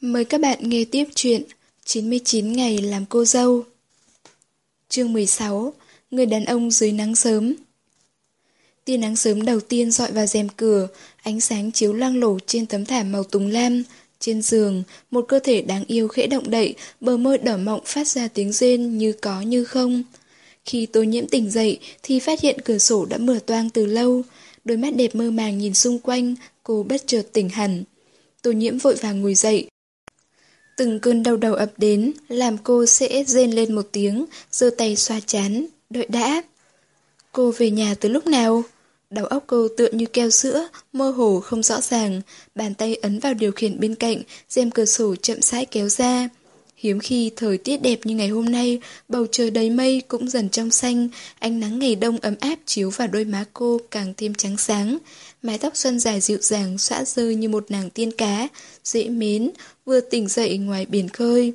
Mời các bạn nghe tiếp chuyện 99 ngày làm cô dâu. Chương 16 Người đàn ông dưới nắng sớm. Tia nắng sớm đầu tiên dọi vào rèm cửa Ánh sáng chiếu loang lổ trên tấm thảm màu tùng lam. Trên giường Một cơ thể đáng yêu khẽ động đậy Bờ môi đỏ mọng phát ra tiếng rên như có như không. Khi tôi nhiễm tỉnh dậy Thì phát hiện cửa sổ đã mở toang từ lâu. Đôi mắt đẹp mơ màng nhìn xung quanh Cô bất chợt tỉnh hẳn. Tô nhiễm vội vàng ngồi dậy, Từng cơn đau đầu ập đến, làm cô sẽ rên lên một tiếng, giơ tay xoa chán, đợi đã. Cô về nhà từ lúc nào? Đầu óc cô tựa như keo sữa, mơ hồ không rõ ràng, bàn tay ấn vào điều khiển bên cạnh, rèm cửa sổ chậm rãi kéo ra. Hiếm khi thời tiết đẹp như ngày hôm nay, bầu trời đầy mây cũng dần trong xanh, ánh nắng ngày đông ấm áp chiếu vào đôi má cô càng thêm trắng sáng. Mái tóc xuân dài dịu dàng xõa rơi như một nàng tiên cá, dễ mến, vừa tỉnh dậy ngoài biển khơi.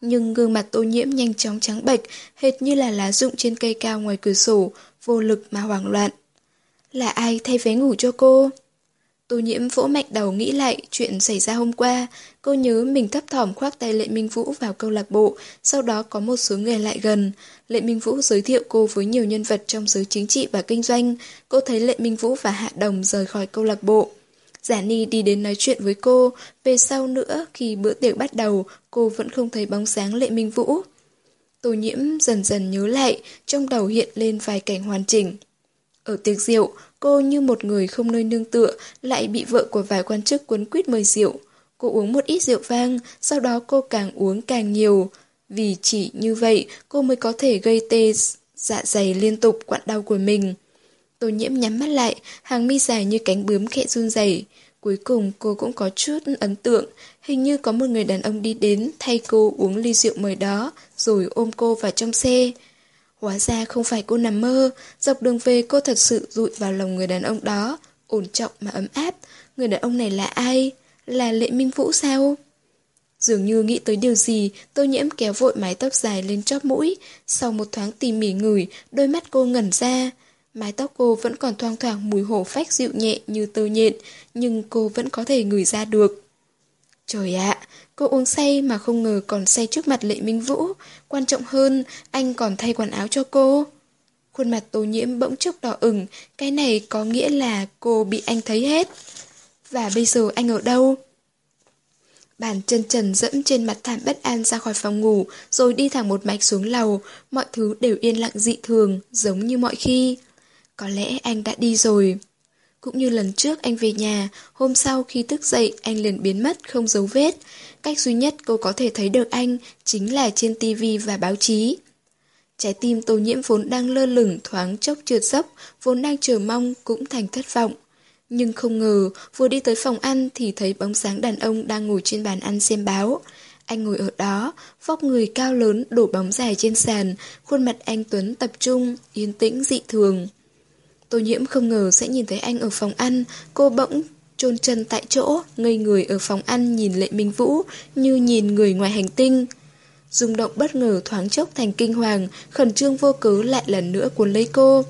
Nhưng gương mặt tô nhiễm nhanh chóng trắng bệch, hệt như là lá rụng trên cây cao ngoài cửa sổ, vô lực mà hoảng loạn. Là ai thay vé ngủ cho cô? Tô nhiễm vỗ mạnh đầu nghĩ lại chuyện xảy ra hôm qua. Cô nhớ mình thấp thỏm khoác tay Lệ Minh Vũ vào câu lạc bộ, sau đó có một số người lại gần. Lệ Minh Vũ giới thiệu cô với nhiều nhân vật trong giới chính trị và kinh doanh. Cô thấy Lệ Minh Vũ và Hạ Đồng rời khỏi câu lạc bộ. Giả Ni đi đến nói chuyện với cô, về sau nữa khi bữa tiệc bắt đầu, cô vẫn không thấy bóng sáng Lệ Minh Vũ. Tô nhiễm dần dần nhớ lại, trong đầu hiện lên vài cảnh hoàn chỉnh. Ở tiệc rượu, cô như một người không nơi nương tựa, lại bị vợ của vài quan chức quấn quýt mời rượu. Cô uống một ít rượu vang, sau đó cô càng uống càng nhiều. Vì chỉ như vậy, cô mới có thể gây tê dạ dày liên tục quặn đau của mình. Tô nhiễm nhắm mắt lại, hàng mi dài như cánh bướm khẽ run rẩy. Cuối cùng cô cũng có chút ấn tượng, hình như có một người đàn ông đi đến thay cô uống ly rượu mời đó, rồi ôm cô vào trong xe. Hóa ra không phải cô nằm mơ, dọc đường về cô thật sự rụi vào lòng người đàn ông đó, ổn trọng mà ấm áp. Người đàn ông này là ai? Là Lệ Minh Vũ sao? Dường như nghĩ tới điều gì, tô nhiễm kéo vội mái tóc dài lên chóp mũi. Sau một thoáng tỉ mỉ ngửi, đôi mắt cô ngẩn ra. Mái tóc cô vẫn còn thoang thoảng mùi hổ phách dịu nhẹ như tơ nhện, nhưng cô vẫn có thể ngửi ra được. Trời ạ, cô uống say mà không ngờ còn say trước mặt Lệ Minh Vũ. Quan trọng hơn, anh còn thay quần áo cho cô. Khuôn mặt tô nhiễm bỗng chốc đỏ ửng, cái này có nghĩa là cô bị anh thấy hết. Và bây giờ anh ở đâu? Bàn chân trần dẫm trên mặt thảm bất an ra khỏi phòng ngủ, rồi đi thẳng một mạch xuống lầu, mọi thứ đều yên lặng dị thường, giống như mọi khi. Có lẽ anh đã đi rồi. Cũng như lần trước anh về nhà, hôm sau khi thức dậy anh liền biến mất không dấu vết. Cách duy nhất cô có thể thấy được anh chính là trên tivi và báo chí. Trái tim tô nhiễm vốn đang lơ lửng thoáng chốc trượt dốc, vốn đang chờ mong cũng thành thất vọng. Nhưng không ngờ, vừa đi tới phòng ăn thì thấy bóng sáng đàn ông đang ngồi trên bàn ăn xem báo. Anh ngồi ở đó, vóc người cao lớn đổ bóng dài trên sàn, khuôn mặt anh Tuấn tập trung, yên tĩnh dị thường. Tô nhiễm không ngờ sẽ nhìn thấy anh ở phòng ăn, cô bỗng chôn chân tại chỗ, ngây người ở phòng ăn nhìn Lệ Minh Vũ như nhìn người ngoài hành tinh. Rung động bất ngờ thoáng chốc thành kinh hoàng, khẩn trương vô cớ lại lần nữa cuốn lấy cô.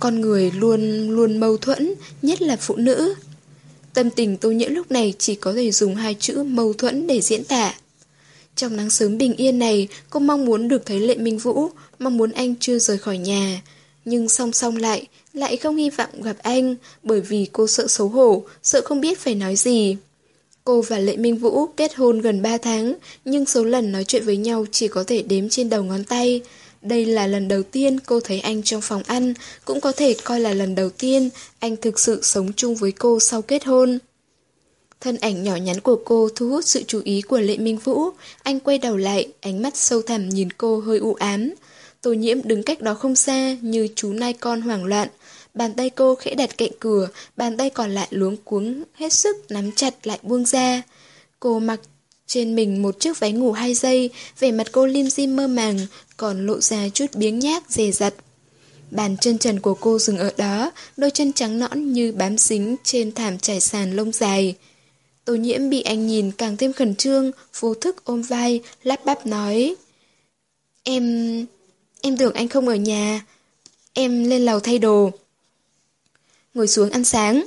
Con người luôn luôn mâu thuẫn, nhất là phụ nữ. Tâm tình tô nhiễm lúc này chỉ có thể dùng hai chữ mâu thuẫn để diễn tả. Trong nắng sớm bình yên này, cô mong muốn được thấy Lệ Minh Vũ, mong muốn anh chưa rời khỏi nhà. Nhưng song song lại, lại không hy vọng gặp anh, bởi vì cô sợ xấu hổ, sợ không biết phải nói gì. Cô và Lệ Minh Vũ kết hôn gần 3 tháng, nhưng số lần nói chuyện với nhau chỉ có thể đếm trên đầu ngón tay. Đây là lần đầu tiên cô thấy anh trong phòng ăn, cũng có thể coi là lần đầu tiên anh thực sự sống chung với cô sau kết hôn. Thân ảnh nhỏ nhắn của cô thu hút sự chú ý của Lệ Minh Vũ. Anh quay đầu lại, ánh mắt sâu thẳm nhìn cô hơi u ám. Tô nhiễm đứng cách đó không xa như chú nai con hoảng loạn. Bàn tay cô khẽ đặt cạnh cửa, bàn tay còn lại luống cuống hết sức nắm chặt lại buông ra. Cô mặc trên mình một chiếc váy ngủ hai giây, vẻ mặt cô lim dim mơ màng, còn lộ ra chút biếng nhác dè dặt. Bàn chân trần của cô dừng ở đó, đôi chân trắng nõn như bám dính trên thảm trải sàn lông dài. Tô nhiễm bị anh nhìn càng thêm khẩn trương, vô thức ôm vai, lắp bắp nói. Em em tưởng anh không ở nhà. Em lên lầu thay đồ. Ngồi xuống ăn sáng.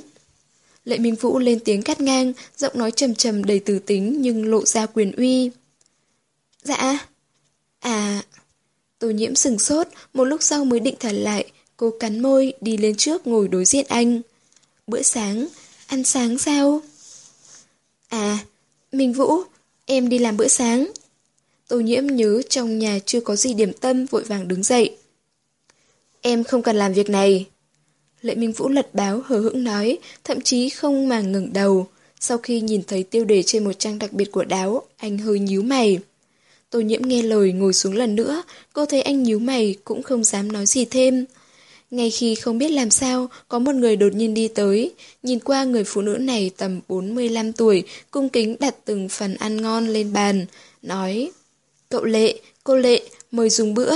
Lệ Minh Vũ lên tiếng cắt ngang, giọng nói trầm trầm đầy tử tính nhưng lộ ra quyền uy. Dạ. À. Tô nhiễm sừng sốt, một lúc sau mới định thần lại, cô cắn môi, đi lên trước ngồi đối diện anh. Bữa sáng, ăn sáng sao? À, Minh Vũ, em đi làm bữa sáng. Tô nhiễm nhớ trong nhà chưa có gì điểm tâm vội vàng đứng dậy. Em không cần làm việc này. Lệ Minh Vũ lật báo hờ hững nói, thậm chí không mà ngừng đầu. Sau khi nhìn thấy tiêu đề trên một trang đặc biệt của đáo, anh hơi nhíu mày. Tô nhiễm nghe lời ngồi xuống lần nữa, cô thấy anh nhíu mày cũng không dám nói gì thêm. Ngay khi không biết làm sao, có một người đột nhiên đi tới. Nhìn qua người phụ nữ này tầm 45 tuổi, cung kính đặt từng phần ăn ngon lên bàn. Nói, cậu Lệ, cô Lệ, mời dùng bữa.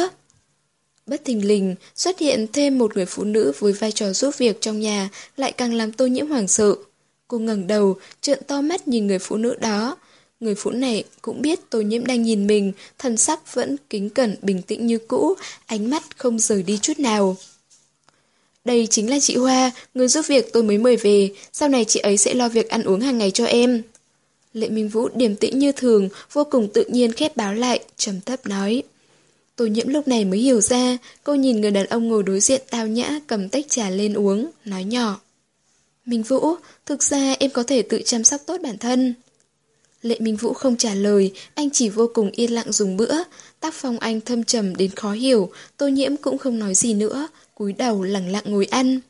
Bất thình lình, xuất hiện thêm một người phụ nữ với vai trò giúp việc trong nhà, lại càng làm tô nhiễm hoảng sợ. Cô ngẩng đầu, trợn to mắt nhìn người phụ nữ đó. Người phụ này cũng biết tô nhiễm đang nhìn mình, thần sắc vẫn kính cẩn bình tĩnh như cũ, ánh mắt không rời đi chút nào. Đây chính là chị Hoa, người giúp việc tôi mới mời về, sau này chị ấy sẽ lo việc ăn uống hàng ngày cho em. Lệ Minh Vũ điềm tĩnh như thường, vô cùng tự nhiên khép báo lại, trầm thấp nói. Tô nhiễm lúc này mới hiểu ra, cô nhìn người đàn ông ngồi đối diện tao nhã cầm tách trà lên uống, nói nhỏ. Minh Vũ, thực ra em có thể tự chăm sóc tốt bản thân. Lệ Minh Vũ không trả lời, anh chỉ vô cùng yên lặng dùng bữa. Tác phong anh thâm trầm đến khó hiểu, tô nhiễm cũng không nói gì nữa, cúi đầu lặng lặng ngồi ăn.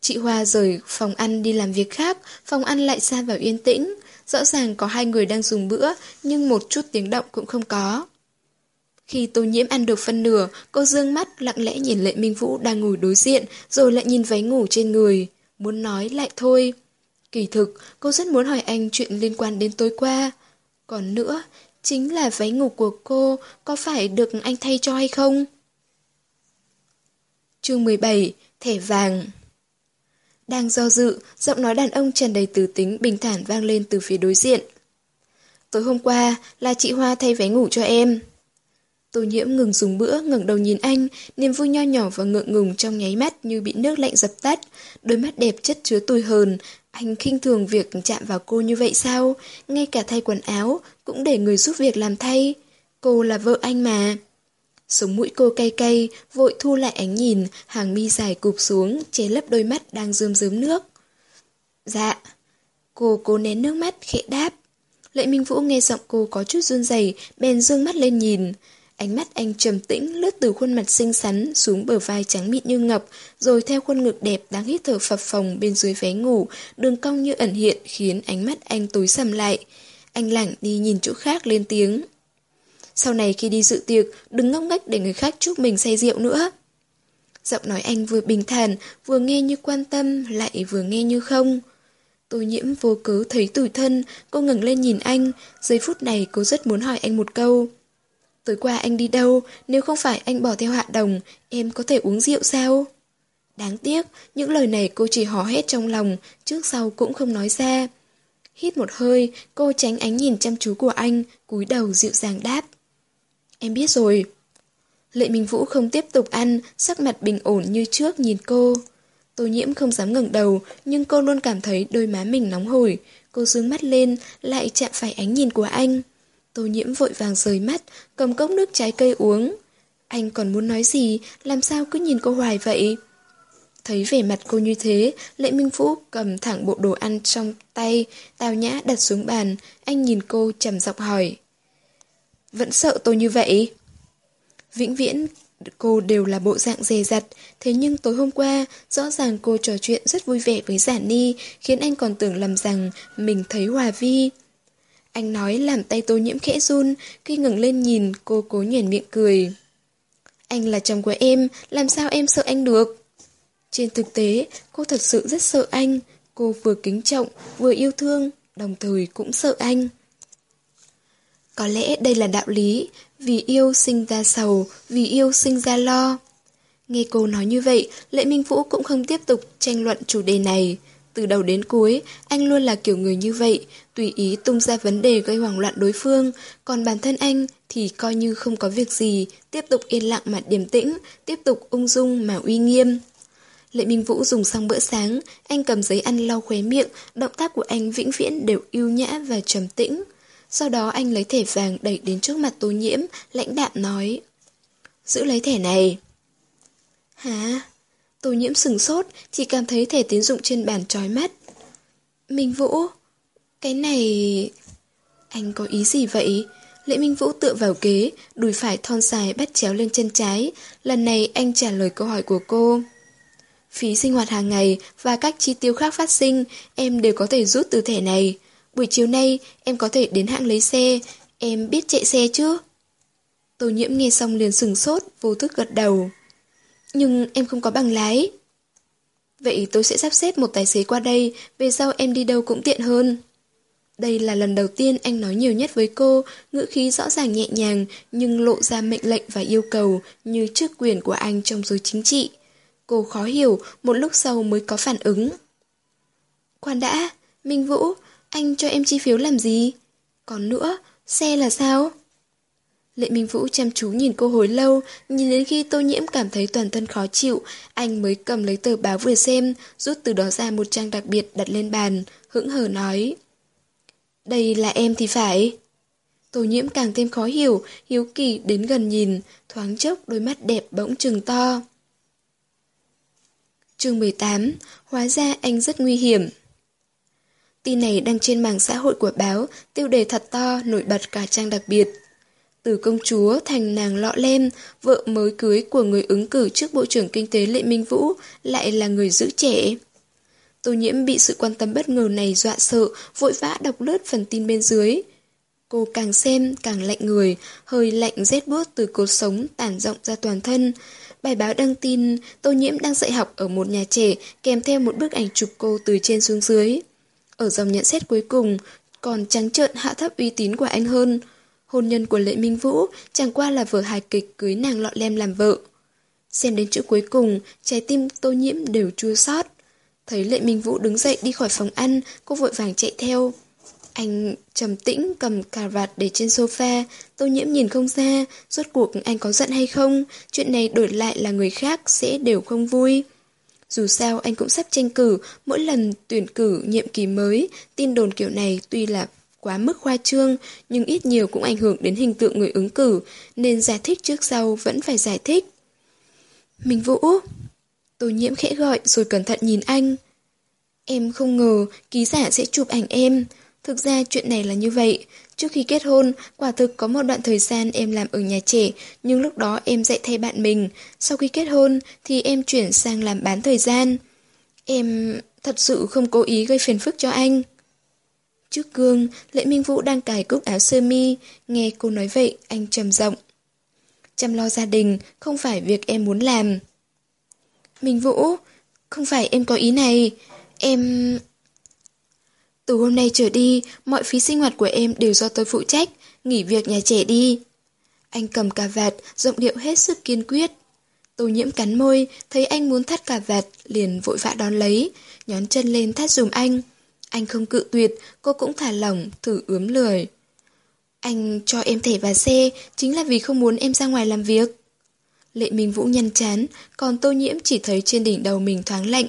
Chị Hoa rời phòng ăn đi làm việc khác, phòng ăn lại xa vào yên tĩnh. Rõ ràng có hai người đang dùng bữa, nhưng một chút tiếng động cũng không có. Khi tô nhiễm ăn được phân nửa, cô dương mắt lặng lẽ nhìn Lệ Minh Vũ đang ngồi đối diện, rồi lại nhìn váy ngủ trên người. Muốn nói lại thôi. Kỳ thực, cô rất muốn hỏi anh chuyện liên quan đến tối qua. Còn nữa, chính là váy ngủ của cô có phải được anh thay cho hay không? chương 17, thẻ vàng đang do dự, giọng nói đàn ông tràn đầy từ tính bình thản vang lên từ phía đối diện. Tối hôm qua là chị Hoa thay váy ngủ cho em. Tô nhiễm ngừng dùng bữa, ngẩng đầu nhìn anh, niềm vui nho nhỏ và ngượng ngùng trong nháy mắt như bị nước lạnh dập tắt. Đôi mắt đẹp chất chứa tủi hờn, anh khinh thường việc chạm vào cô như vậy sao? Ngay cả thay quần áo, cũng để người giúp việc làm thay. Cô là vợ anh mà. Sống mũi cô cay cay, vội thu lại ánh nhìn, hàng mi dài cụp xuống, che lấp đôi mắt đang rơm rớm nước. Dạ. Cô cố nén nước mắt, khẽ đáp. Lệ Minh Vũ nghe giọng cô có chút run rẩy, bèn dương mắt lên nhìn. Ánh mắt anh trầm tĩnh lướt từ khuôn mặt xinh xắn xuống bờ vai trắng mịn như ngọc, rồi theo khuôn ngực đẹp đang hít thở phập phồng bên dưới váy ngủ, đường cong như ẩn hiện khiến ánh mắt anh tối sầm lại. Anh lẳng đi nhìn chỗ khác lên tiếng. Sau này khi đi dự tiệc, đừng ngốc nghếch để người khác chúc mình say rượu nữa. Giọng nói anh vừa bình thản, vừa nghe như quan tâm, lại vừa nghe như không. Tôi nhiễm vô cớ thấy tủi thân, cô ngẩng lên nhìn anh, giây phút này cô rất muốn hỏi anh một câu. Tối qua anh đi đâu, nếu không phải anh bỏ theo hạ đồng, em có thể uống rượu sao? Đáng tiếc, những lời này cô chỉ hò hét trong lòng, trước sau cũng không nói ra. Hít một hơi, cô tránh ánh nhìn chăm chú của anh, cúi đầu dịu dàng đáp. Em biết rồi. Lệ Minh Vũ không tiếp tục ăn, sắc mặt bình ổn như trước nhìn cô. Tô nhiễm không dám ngẩng đầu, nhưng cô luôn cảm thấy đôi má mình nóng hổi. Cô dương mắt lên, lại chạm phải ánh nhìn của anh. Tô nhiễm vội vàng rời mắt, cầm cốc nước trái cây uống. Anh còn muốn nói gì, làm sao cứ nhìn cô hoài vậy? Thấy vẻ mặt cô như thế, Lệ Minh Vũ cầm thẳng bộ đồ ăn trong tay, tào nhã đặt xuống bàn, anh nhìn cô trầm giọng hỏi. Vẫn sợ tôi như vậy? Vĩnh viễn, cô đều là bộ dạng dè dặt, thế nhưng tối hôm qua, rõ ràng cô trò chuyện rất vui vẻ với Giản Ni, khiến anh còn tưởng lầm rằng mình thấy Hòa Vi. Anh nói làm tay tô nhiễm khẽ run, khi ngừng lên nhìn, cô cố nhuền miệng cười. Anh là chồng của em, làm sao em sợ anh được? Trên thực tế, cô thật sự rất sợ anh. Cô vừa kính trọng, vừa yêu thương, đồng thời cũng sợ anh. Có lẽ đây là đạo lý, vì yêu sinh ra sầu, vì yêu sinh ra lo. Nghe cô nói như vậy, Lệ Minh Vũ cũng không tiếp tục tranh luận chủ đề này. Từ đầu đến cuối, anh luôn là kiểu người như vậy, tùy ý tung ra vấn đề gây hoảng loạn đối phương, còn bản thân anh thì coi như không có việc gì, tiếp tục yên lặng mà điềm tĩnh, tiếp tục ung dung mà uy nghiêm. Lệ Minh Vũ dùng xong bữa sáng, anh cầm giấy ăn lau khóe miệng, động tác của anh vĩnh viễn đều yêu nhã và trầm tĩnh. Sau đó anh lấy thẻ vàng đẩy đến trước mặt tô nhiễm, lãnh đạm nói. Giữ lấy thẻ này. Hả? Tô nhiễm sừng sốt, chỉ cảm thấy thẻ tín dụng trên bàn trói mắt. Minh Vũ, cái này... Anh có ý gì vậy? Lệ Minh Vũ tựa vào ghế, đùi phải thon dài bắt chéo lên chân trái. Lần này anh trả lời câu hỏi của cô. Phí sinh hoạt hàng ngày và các chi tiêu khác phát sinh, em đều có thể rút từ thẻ này. Buổi chiều nay, em có thể đến hãng lấy xe. Em biết chạy xe chứ? Tô nhiễm nghe xong liền sừng sốt, vô thức gật đầu. Nhưng em không có bằng lái. Vậy tôi sẽ sắp xếp một tài xế qua đây, về sau em đi đâu cũng tiện hơn. Đây là lần đầu tiên anh nói nhiều nhất với cô, ngữ khí rõ ràng nhẹ nhàng nhưng lộ ra mệnh lệnh và yêu cầu như chức quyền của anh trong giới chính trị. Cô khó hiểu, một lúc sau mới có phản ứng. Khoan đã, Minh Vũ, anh cho em chi phiếu làm gì? Còn nữa, xe là sao? Lệ Minh Vũ chăm chú nhìn cô hồi lâu, nhìn đến khi tô nhiễm cảm thấy toàn thân khó chịu, anh mới cầm lấy tờ báo vừa xem, rút từ đó ra một trang đặc biệt đặt lên bàn, hững hờ nói. Đây là em thì phải. Tô nhiễm càng thêm khó hiểu, hiếu kỳ đến gần nhìn, thoáng chốc đôi mắt đẹp bỗng trừng to. chương 18, hóa ra anh rất nguy hiểm. Tin này đăng trên mạng xã hội của báo, tiêu đề thật to, nổi bật cả trang đặc biệt. Từ công chúa thành nàng lọ lem, vợ mới cưới của người ứng cử trước Bộ trưởng Kinh tế Lệ Minh Vũ lại là người giữ trẻ. Tô nhiễm bị sự quan tâm bất ngờ này dọa sợ, vội vã đọc lướt phần tin bên dưới. Cô càng xem càng lạnh người, hơi lạnh rét buốt từ cột sống tản rộng ra toàn thân. Bài báo đăng tin Tô Nhiễm đang dạy học ở một nhà trẻ kèm theo một bức ảnh chụp cô từ trên xuống dưới. Ở dòng nhận xét cuối cùng, còn trắng trợn hạ thấp uy tín của anh hơn. Hôn nhân của Lệ Minh Vũ chẳng qua là vở hài kịch cưới nàng lọ lem làm vợ. Xem đến chữ cuối cùng, trái tim tô nhiễm đều chua xót. Thấy Lệ Minh Vũ đứng dậy đi khỏi phòng ăn, cô vội vàng chạy theo. Anh trầm tĩnh cầm cà vạt để trên sofa, tô nhiễm nhìn không ra, rốt cuộc anh có giận hay không, chuyện này đổi lại là người khác sẽ đều không vui. Dù sao anh cũng sắp tranh cử, mỗi lần tuyển cử nhiệm kỳ mới, tin đồn kiểu này tuy là quá mức khoa trương, nhưng ít nhiều cũng ảnh hưởng đến hình tượng người ứng cử, nên giải thích trước sau vẫn phải giải thích. mình Vũ Tô nhiễm khẽ gọi rồi cẩn thận nhìn anh. Em không ngờ ký giả sẽ chụp ảnh em. Thực ra chuyện này là như vậy. Trước khi kết hôn, quả thực có một đoạn thời gian em làm ở nhà trẻ, nhưng lúc đó em dạy thay bạn mình. Sau khi kết hôn thì em chuyển sang làm bán thời gian. Em thật sự không cố ý gây phiền phức cho anh. Trước gương, Lệ Minh Vũ đang cài cúc áo sơ mi, nghe cô nói vậy, anh trầm giọng. Chăm lo gia đình không phải việc em muốn làm. Minh Vũ, không phải em có ý này, em... Từ hôm nay trở đi, mọi phí sinh hoạt của em đều do tôi phụ trách, nghỉ việc nhà trẻ đi. Anh cầm cà vạt, giọng điệu hết sức kiên quyết. Tô nhiễm cắn môi, thấy anh muốn thắt cà vạt, liền vội vã đón lấy, nhón chân lên thắt dùm anh. Anh không cự tuyệt, cô cũng thả lỏng, thử ướm lười. Anh cho em thẻ và xe, chính là vì không muốn em ra ngoài làm việc. Lệ Minh Vũ nhăn chán, còn tô nhiễm chỉ thấy trên đỉnh đầu mình thoáng lạnh.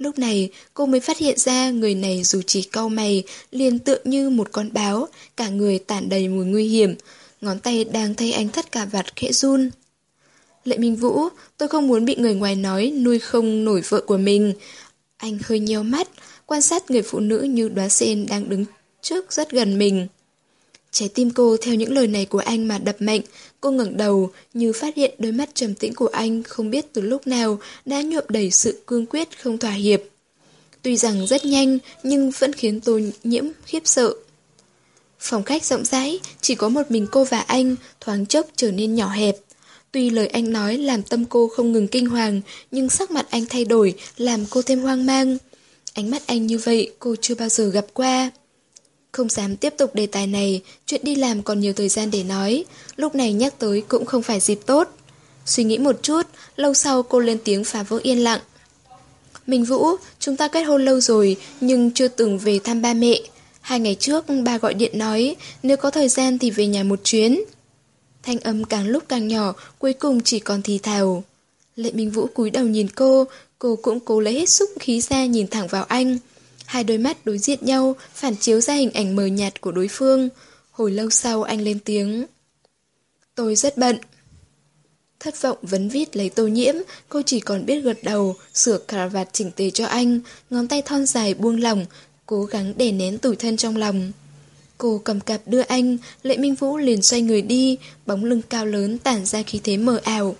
Lúc này, cô mới phát hiện ra người này dù chỉ cau mày, liền tựa như một con báo, cả người tản đầy mùi nguy hiểm. Ngón tay đang thay anh thắt cả vạt khẽ run. Lệ Minh Vũ, tôi không muốn bị người ngoài nói nuôi không nổi vợ của mình. Anh hơi nheo mắt, quan sát người phụ nữ như đóa sen đang đứng trước rất gần mình. Trái tim cô theo những lời này của anh mà đập mạnh, cô ngẩng đầu như phát hiện đôi mắt trầm tĩnh của anh không biết từ lúc nào đã nhuộm đầy sự cương quyết không thỏa hiệp. Tuy rằng rất nhanh nhưng vẫn khiến tô nhiễm khiếp sợ. Phòng khách rộng rãi, chỉ có một mình cô và anh, thoáng chốc trở nên nhỏ hẹp. Tuy lời anh nói làm tâm cô không ngừng kinh hoàng, nhưng sắc mặt anh thay đổi, làm cô thêm hoang mang. Ánh mắt anh như vậy cô chưa bao giờ gặp qua. Không dám tiếp tục đề tài này, chuyện đi làm còn nhiều thời gian để nói, lúc này nhắc tới cũng không phải dịp tốt. Suy nghĩ một chút, lâu sau cô lên tiếng phá vỡ yên lặng. Minh Vũ, chúng ta kết hôn lâu rồi, nhưng chưa từng về thăm ba mẹ. Hai ngày trước, ba gọi điện nói, nếu có thời gian thì về nhà một chuyến. Thanh âm càng lúc càng nhỏ, cuối cùng chỉ còn thì thào. Lệ Minh Vũ cúi đầu nhìn cô, Cô cũng cố lấy hết sức khí ra nhìn thẳng vào anh. Hai đôi mắt đối diện nhau, phản chiếu ra hình ảnh mờ nhạt của đối phương. Hồi lâu sau anh lên tiếng. Tôi rất bận. Thất vọng vấn vít lấy tô nhiễm, cô chỉ còn biết gật đầu, sửa cà vạt chỉnh tề cho anh, ngón tay thon dài buông lỏng, cố gắng để nén tủi thân trong lòng. Cô cầm cặp đưa anh, Lệ Minh Vũ liền xoay người đi, bóng lưng cao lớn tản ra khí thế mờ ảo.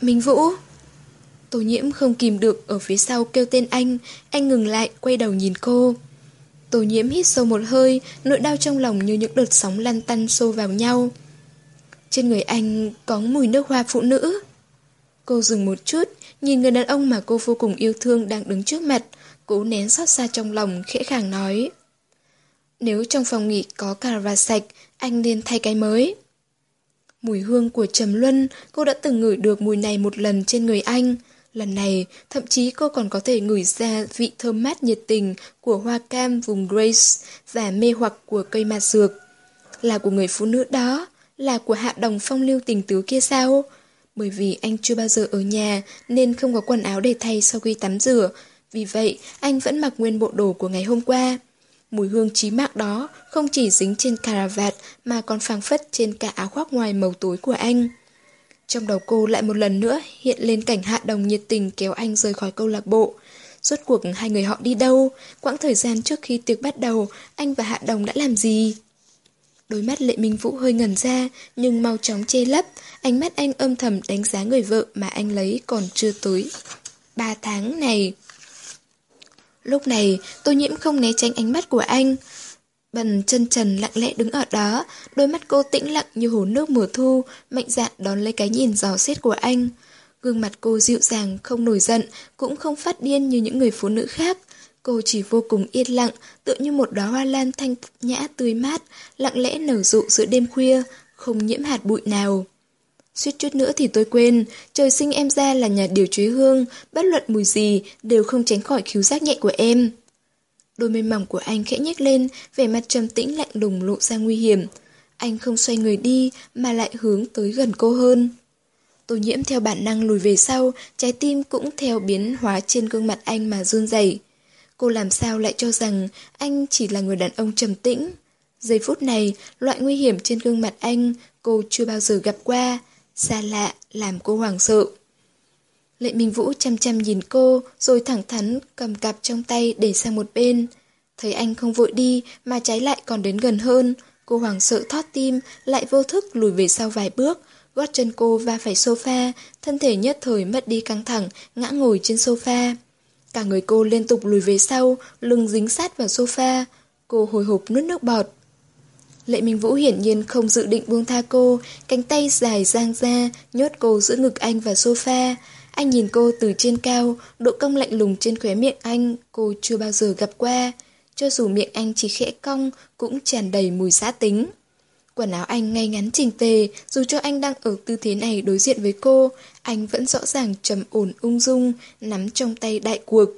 Minh Vũ! Tô nhiễm không kìm được ở phía sau kêu tên anh, anh ngừng lại, quay đầu nhìn cô. Tô nhiễm hít sâu một hơi, nỗi đau trong lòng như những đợt sóng lăn tăn xô vào nhau. Trên người anh có mùi nước hoa phụ nữ. Cô dừng một chút, nhìn người đàn ông mà cô vô cùng yêu thương đang đứng trước mặt, cố nén xót xa trong lòng, khẽ khàng nói. Nếu trong phòng nghỉ có cà vạt sạch, anh nên thay cái mới. Mùi hương của Trầm Luân, cô đã từng ngửi được mùi này một lần trên người anh. Lần này, thậm chí cô còn có thể ngửi ra vị thơm mát nhiệt tình của hoa cam vùng Grace và mê hoặc của cây mạt dược. Là của người phụ nữ đó, là của hạ đồng phong lưu tình tứ kia sao? Bởi vì anh chưa bao giờ ở nhà nên không có quần áo để thay sau khi tắm rửa. Vì vậy, anh vẫn mặc nguyên bộ đồ của ngày hôm qua. Mùi hương chí mạng đó không chỉ dính trên caravat mà còn phảng phất trên cả áo khoác ngoài màu tối của anh. Trong đầu cô lại một lần nữa hiện lên cảnh hạ đồng nhiệt tình kéo anh rời khỏi câu lạc bộ. Rốt cuộc hai người họ đi đâu? Quãng thời gian trước khi tiệc bắt đầu, anh và Hạ Đồng đã làm gì? Đôi mắt Lệ Minh Vũ hơi ngẩn ra, nhưng mau chóng che lấp. Ánh mắt anh âm thầm đánh giá người vợ mà anh lấy còn chưa tới. Ba tháng này. Lúc này, tôi nhiễm không né tránh ánh mắt của anh. Bần chân trần lặng lẽ đứng ở đó, đôi mắt cô tĩnh lặng như hồ nước mùa thu, mạnh dạn đón lấy cái nhìn giò xét của anh. Gương mặt cô dịu dàng, không nổi giận, cũng không phát điên như những người phụ nữ khác. Cô chỉ vô cùng yên lặng, tựa như một đóa hoa lan thanh nhã tươi mát, lặng lẽ nở rộ giữa đêm khuya, không nhiễm hạt bụi nào. Suýt chút nữa thì tôi quên, trời sinh em ra là nhà điều chế hương, bất luận mùi gì đều không tránh khỏi khiếu giác nhạy của em. Đôi môi mỏng của anh khẽ nhếch lên, vẻ mặt trầm tĩnh lạnh lùng lộ ra nguy hiểm. Anh không xoay người đi mà lại hướng tới gần cô hơn. Tô nhiễm theo bản năng lùi về sau, trái tim cũng theo biến hóa trên gương mặt anh mà run rẩy. Cô làm sao lại cho rằng anh chỉ là người đàn ông trầm tĩnh. Giây phút này, loại nguy hiểm trên gương mặt anh cô chưa bao giờ gặp qua, xa lạ làm cô hoảng sợ. Lệ Minh Vũ chăm chăm nhìn cô, rồi thẳng thắn cầm cặp trong tay để sang một bên. Thấy anh không vội đi, mà trái lại còn đến gần hơn. Cô hoảng sợ thót tim, lại vô thức lùi về sau vài bước. Gót chân cô va phải sofa, thân thể nhất thời mất đi căng thẳng, ngã ngồi trên sofa. Cả người cô liên tục lùi về sau, lưng dính sát vào sofa. Cô hồi hộp nuốt nước bọt. Lệ Minh Vũ hiển nhiên không dự định buông tha cô, cánh tay dài giang ra, nhốt cô giữa ngực anh và sofa. Anh nhìn cô từ trên cao, độ cong lạnh lùng trên khóe miệng anh, cô chưa bao giờ gặp qua. Cho dù miệng anh chỉ khẽ cong, cũng tràn đầy mùi xã tính. Quần áo anh ngay ngắn chỉnh tề, dù cho anh đang ở tư thế này đối diện với cô, anh vẫn rõ ràng trầm ổn ung dung, nắm trong tay đại cuộc.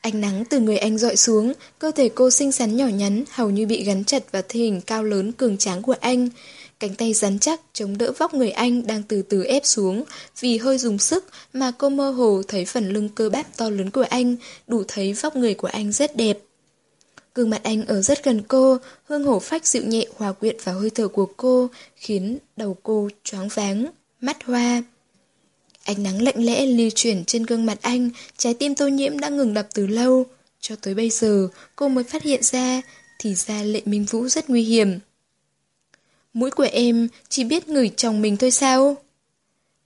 Ánh nắng từ người anh dọi xuống, cơ thể cô xinh xắn nhỏ nhắn, hầu như bị gắn chặt vào thể hình cao lớn cường tráng của anh. Cánh tay rắn chắc chống đỡ vóc người anh đang từ từ ép xuống, vì hơi dùng sức mà cô mơ hồ thấy phần lưng cơ bắp to lớn của anh, đủ thấy vóc người của anh rất đẹp. Gương mặt anh ở rất gần cô, hương hổ phách dịu nhẹ hòa quyện vào hơi thở của cô, khiến đầu cô choáng váng, mắt hoa. Ánh nắng lạnh lẽ lưu chuyển trên gương mặt anh, trái tim tô nhiễm đã ngừng đập từ lâu. Cho tới bây giờ, cô mới phát hiện ra, thì ra lệ minh vũ rất nguy hiểm. Mũi của em chỉ biết ngửi chồng mình thôi sao?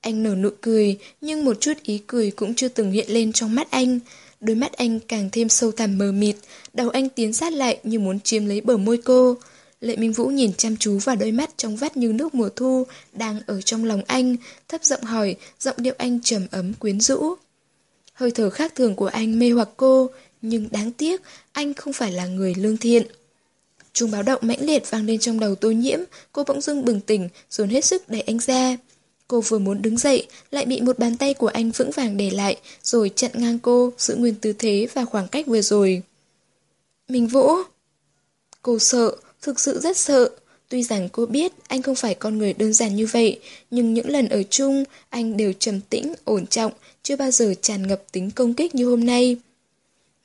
Anh nở nụ cười, nhưng một chút ý cười cũng chưa từng hiện lên trong mắt anh. Đôi mắt anh càng thêm sâu thẳm mờ mịt, đầu anh tiến sát lại như muốn chiếm lấy bờ môi cô. Lệ Minh Vũ nhìn chăm chú vào đôi mắt trong vắt như nước mùa thu đang ở trong lòng anh, thấp giọng hỏi, giọng điệu anh trầm ấm quyến rũ. Hơi thở khác thường của anh mê hoặc cô, nhưng đáng tiếc anh không phải là người lương thiện. Trung báo động mãnh liệt vang lên trong đầu tô nhiễm, cô bỗng dưng bừng tỉnh, dồn hết sức đẩy anh ra. Cô vừa muốn đứng dậy, lại bị một bàn tay của anh vững vàng để lại, rồi chặn ngang cô, giữ nguyên tư thế và khoảng cách vừa rồi. mình Vũ! Cô sợ, thực sự rất sợ. Tuy rằng cô biết anh không phải con người đơn giản như vậy, nhưng những lần ở chung, anh đều trầm tĩnh, ổn trọng, chưa bao giờ tràn ngập tính công kích như hôm nay.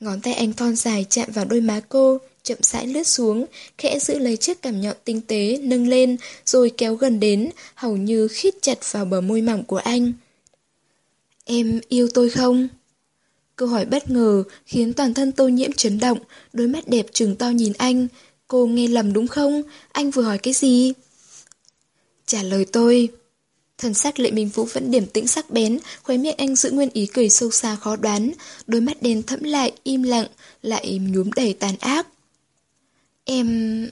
Ngón tay anh thon dài chạm vào đôi má cô, chậm rãi lướt xuống, khẽ giữ lấy chiếc cảm nhọn tinh tế, nâng lên, rồi kéo gần đến, hầu như khít chặt vào bờ môi mỏng của anh. Em yêu tôi không? Câu hỏi bất ngờ khiến toàn thân tô nhiễm chấn động, đôi mắt đẹp trừng to nhìn anh. Cô nghe lầm đúng không? Anh vừa hỏi cái gì? Trả lời tôi. Thần sắc lệ minh vũ vẫn điểm tĩnh sắc bén, khóe miệng anh giữ nguyên ý cười sâu xa khó đoán, đôi mắt đen thẫm lại, im lặng, lại nhuốm đầy tàn ác. Em...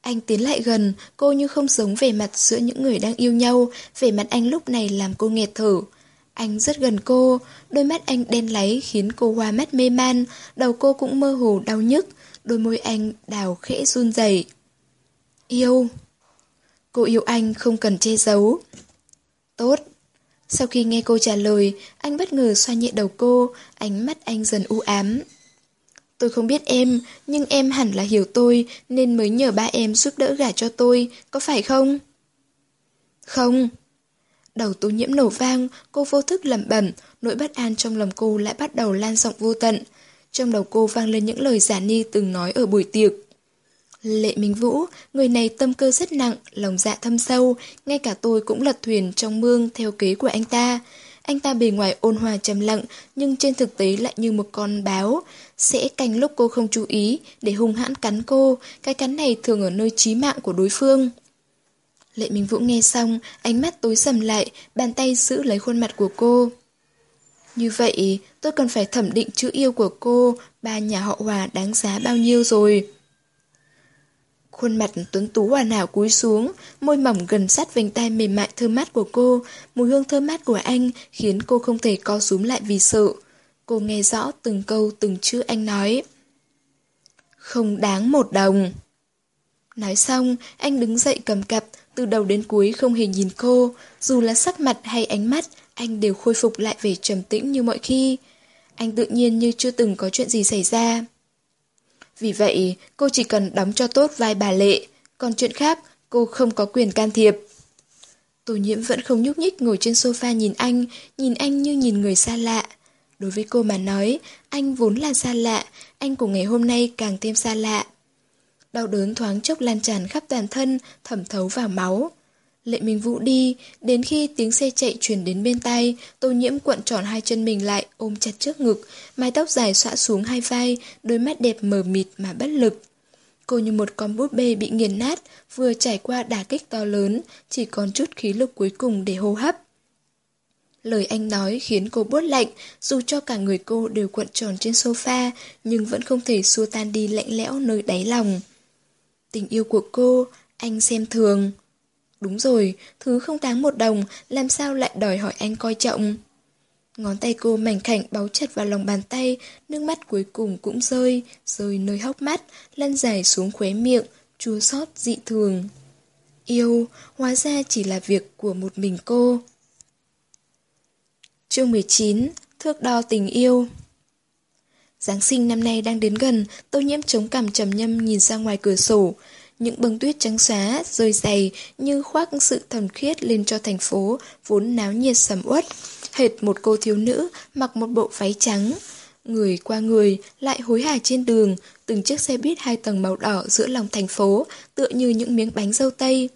Anh tiến lại gần, cô như không giống về mặt giữa những người đang yêu nhau, vẻ mặt anh lúc này làm cô nghẹt thở. Anh rất gần cô, đôi mắt anh đen láy khiến cô hoa mắt mê man, đầu cô cũng mơ hồ đau nhức, đôi môi anh đào khẽ run rẩy. Yêu. Cô yêu anh không cần che giấu. Tốt. Sau khi nghe cô trả lời, anh bất ngờ xoa nhẹ đầu cô, ánh mắt anh dần u ám. Tôi không biết em, nhưng em hẳn là hiểu tôi, nên mới nhờ ba em giúp đỡ gả cho tôi, có phải không? Không. Đầu tô nhiễm nổ vang, cô vô thức lẩm bẩm, nỗi bất an trong lòng cô lại bắt đầu lan rộng vô tận. Trong đầu cô vang lên những lời giả ni từng nói ở buổi tiệc. Lệ Minh Vũ, người này tâm cơ rất nặng, lòng dạ thâm sâu, ngay cả tôi cũng lật thuyền trong mương theo kế của anh ta. Anh ta bề ngoài ôn hòa trầm lặng, nhưng trên thực tế lại như một con báo, sẽ canh lúc cô không chú ý để hung hãn cắn cô, cái cắn này thường ở nơi chí mạng của đối phương. Lệ Minh Vũ nghe xong, ánh mắt tối sầm lại, bàn tay giữ lấy khuôn mặt của cô. Như vậy, tôi cần phải thẩm định chữ yêu của cô, ba nhà họ Hòa đáng giá bao nhiêu rồi. Khuôn mặt tuấn tú hoàn hảo cúi xuống, môi mỏng gần sát vành tay mềm mại thơm mát của cô, mùi hương thơm mát của anh khiến cô không thể co rúm lại vì sợ. Cô nghe rõ từng câu từng chữ anh nói. Không đáng một đồng. Nói xong, anh đứng dậy cầm cặp, từ đầu đến cuối không hề nhìn cô, dù là sắc mặt hay ánh mắt, anh đều khôi phục lại vẻ trầm tĩnh như mọi khi. Anh tự nhiên như chưa từng có chuyện gì xảy ra. Vì vậy, cô chỉ cần đóng cho tốt vai bà Lệ, còn chuyện khác cô không có quyền can thiệp. Tô nhiễm vẫn không nhúc nhích ngồi trên sofa nhìn anh, nhìn anh như nhìn người xa lạ. Đối với cô mà nói, anh vốn là xa lạ, anh của ngày hôm nay càng thêm xa lạ. Đau đớn thoáng chốc lan tràn khắp toàn thân, thẩm thấu vào máu. Lệ Minh Vũ đi, đến khi tiếng xe chạy truyền đến bên tay, tô nhiễm cuộn tròn hai chân mình lại, ôm chặt trước ngực, mái tóc dài xõa xuống hai vai, đôi mắt đẹp mờ mịt mà bất lực. Cô như một con búp bê bị nghiền nát, vừa trải qua đả kích to lớn, chỉ còn chút khí lực cuối cùng để hô hấp. Lời anh nói khiến cô buốt lạnh, dù cho cả người cô đều cuộn tròn trên sofa, nhưng vẫn không thể xua tan đi lạnh lẽo nơi đáy lòng. Tình yêu của cô, anh xem thường. Đúng rồi, thứ không đáng một đồng, làm sao lại đòi hỏi anh coi trọng. Ngón tay cô mảnh khảnh báu chặt vào lòng bàn tay, nước mắt cuối cùng cũng rơi, rơi nơi hốc mắt, lăn dài xuống khóe miệng, chua xót dị thường. Yêu, hóa ra chỉ là việc của một mình cô. Chương 19, Thước đo tình yêu Giáng sinh năm nay đang đến gần, tô nhiễm chống cằm trầm nhâm nhìn ra ngoài cửa sổ. Những bông tuyết trắng xóa, rơi dày như khoác sự thần khiết lên cho thành phố, vốn náo nhiệt sầm uất. Hệt một cô thiếu nữ mặc một bộ váy trắng. Người qua người lại hối hả trên đường, từng chiếc xe buýt hai tầng màu đỏ giữa lòng thành phố, tựa như những miếng bánh dâu tây.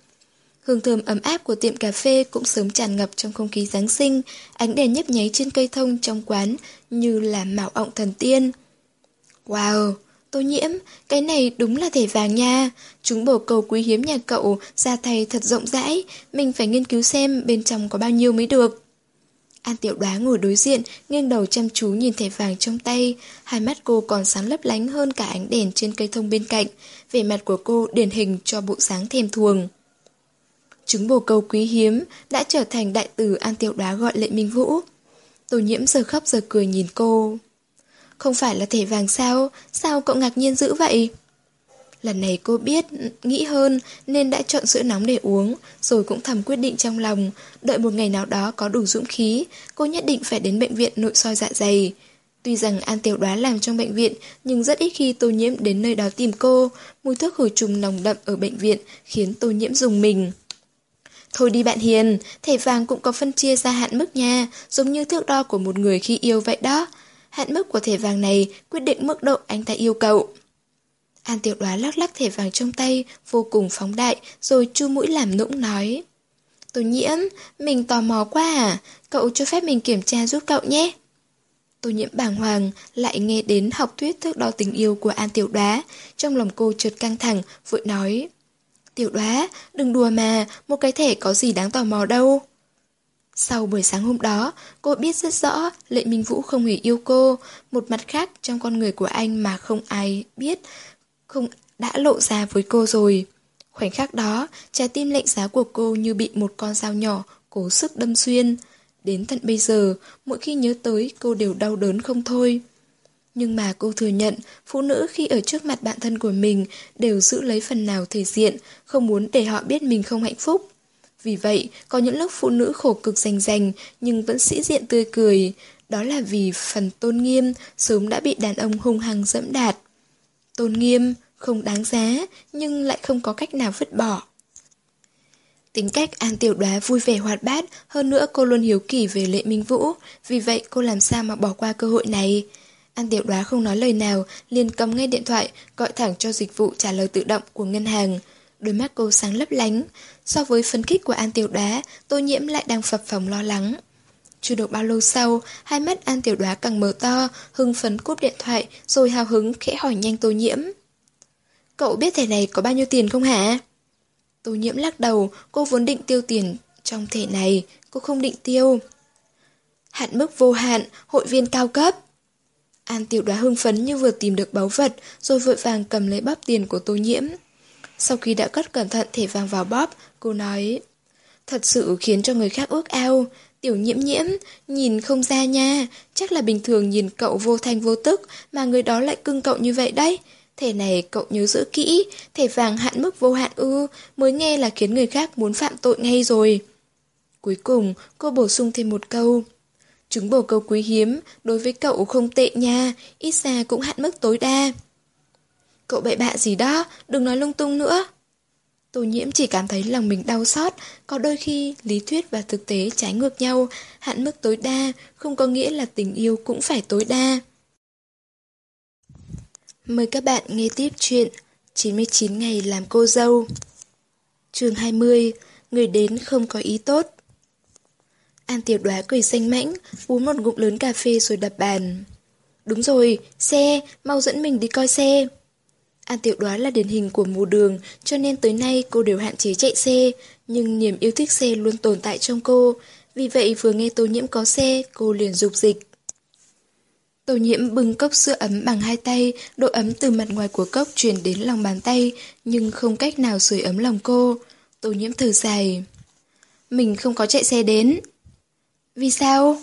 Hương thơm ấm áp của tiệm cà phê cũng sớm tràn ngập trong không khí Giáng sinh, ánh đèn nhấp nháy trên cây thông trong quán như là mạo ọng thần tiên. Wow, Tô nhiễm, cái này đúng là thẻ vàng nha. Chúng bổ cầu quý hiếm nhà cậu ra thầy thật rộng rãi, mình phải nghiên cứu xem bên trong có bao nhiêu mới được. An tiểu đoá ngồi đối diện, nghiêng đầu chăm chú nhìn thẻ vàng trong tay. Hai mắt cô còn sáng lấp lánh hơn cả ánh đèn trên cây thông bên cạnh. Vẻ mặt của cô điển hình cho bộ sáng thèm thuồng. Trứng bồ câu quý hiếm đã trở thành đại tử An tiểu đoá gọi lệ minh vũ. Tô nhiễm giờ khóc giờ cười nhìn cô. Không phải là thẻ vàng sao? Sao cậu ngạc nhiên dữ vậy? Lần này cô biết, nghĩ hơn nên đã chọn sữa nóng để uống, rồi cũng thầm quyết định trong lòng, đợi một ngày nào đó có đủ dũng khí, cô nhất định phải đến bệnh viện nội soi dạ dày. Tuy rằng An Tiểu Đoá làm trong bệnh viện, nhưng rất ít khi Tô Nhiễm đến nơi đó tìm cô. Mùi thuốc khử trùng nồng đậm ở bệnh viện khiến Tô Nhiễm dùng mình. Thôi đi bạn Hiền, thẻ vàng cũng có phân chia ra hạn mức nha, giống như thước đo của một người khi yêu vậy đó. Hạn mức của thẻ vàng này quyết định mức độ anh ta yêu cậu. An Tiểu Đoá lắc lắc thẻ vàng trong tay, vô cùng phóng đại, rồi chu mũi làm nũng nói. Tô nhiễm, mình tò mò quá à, cậu cho phép mình kiểm tra giúp cậu nhé. Tô nhiễm bàng hoàng, lại nghe đến học thuyết thước đo tình yêu của An Tiểu Đoá, trong lòng cô trượt căng thẳng, vội nói. Tiểu Đoá, đừng đùa mà, một cái thẻ có gì đáng tò mò đâu. Sau buổi sáng hôm đó, cô biết rất rõ Lệ Minh Vũ không hề yêu cô, một mặt khác trong con người của anh mà không ai biết, không đã lộ ra với cô rồi. Khoảnh khắc đó, trái tim lạnh giá của cô như bị một con dao nhỏ cố sức đâm xuyên. Đến tận bây giờ, mỗi khi nhớ tới cô đều đau đớn không thôi. Nhưng mà cô thừa nhận, phụ nữ khi ở trước mặt bạn thân của mình đều giữ lấy phần nào thể diện, không muốn để họ biết mình không hạnh phúc. Vì vậy, có những lúc phụ nữ khổ cực rành rành nhưng vẫn sĩ diện tươi cười. Đó là vì phần tôn nghiêm sớm đã bị đàn ông hung hăng dẫm đạt. Tôn nghiêm, không đáng giá, nhưng lại không có cách nào vứt bỏ. Tính cách An Tiểu Đoá vui vẻ hoạt bát, hơn nữa cô luôn hiếu kỳ về Lệ Minh Vũ, vì vậy cô làm sao mà bỏ qua cơ hội này. An Tiểu Đoá không nói lời nào, liền cầm ngay điện thoại, gọi thẳng cho dịch vụ trả lời tự động của ngân hàng. Đôi mắt cô sáng lấp lánh. So với phấn khích của An Tiểu đá, Tô Nhiễm lại đang phập phồng lo lắng. Chưa được bao lâu sau, hai mắt An Tiểu đá càng mở to, hưng phấn cúp điện thoại, rồi hào hứng khẽ hỏi nhanh Tô Nhiễm. Cậu biết thẻ này có bao nhiêu tiền không hả? Tô Nhiễm lắc đầu, cô vốn định tiêu tiền trong thẻ này, cô không định tiêu. Hạn mức vô hạn, hội viên cao cấp. An Tiểu đá hưng phấn như vừa tìm được báu vật, rồi vội vàng cầm lấy bóp tiền của Tô Nhiễm. Sau khi đã cất cẩn thận thẻ vàng vào bóp, cô nói Thật sự khiến cho người khác ước ao. Tiểu nhiễm nhiễm, nhìn không ra nha. Chắc là bình thường nhìn cậu vô thanh vô tức Mà người đó lại cưng cậu như vậy đấy. Thẻ này cậu nhớ giữ kỹ Thẻ vàng hạn mức vô hạn ư Mới nghe là khiến người khác muốn phạm tội ngay rồi. Cuối cùng cô bổ sung thêm một câu Trứng bồ câu quý hiếm Đối với cậu không tệ nha. Ít ra cũng hạn mức tối đa. Cậu bậy bạ gì đó Đừng nói lung tung nữa. Tô nhiễm chỉ cảm thấy lòng mình đau xót, có đôi khi lý thuyết và thực tế trái ngược nhau, hạn mức tối đa không có nghĩa là tình yêu cũng phải tối đa. Mời các bạn nghe tiếp chuyện 99 ngày làm cô dâu. Chương 20 Người đến không có ý tốt. An tiểu đoá cười xanh mãnh Uống một ngụm lớn cà phê rồi đập bàn. Đúng rồi, xe, mau dẫn mình đi coi xe. An tiểu đoá là điển hình của mù đường, cho nên tới nay cô đều hạn chế chạy xe, nhưng niềm yêu thích xe luôn tồn tại trong cô. Vì vậy vừa nghe tô nhiễm có xe, cô liền dục dịch. Tô nhiễm bưng cốc sữa ấm bằng hai tay, độ ấm từ mặt ngoài của cốc truyền đến lòng bàn tay, nhưng không cách nào sưởi ấm lòng cô. Tô nhiễm thở dài. Mình không có chạy xe đến. Vì sao?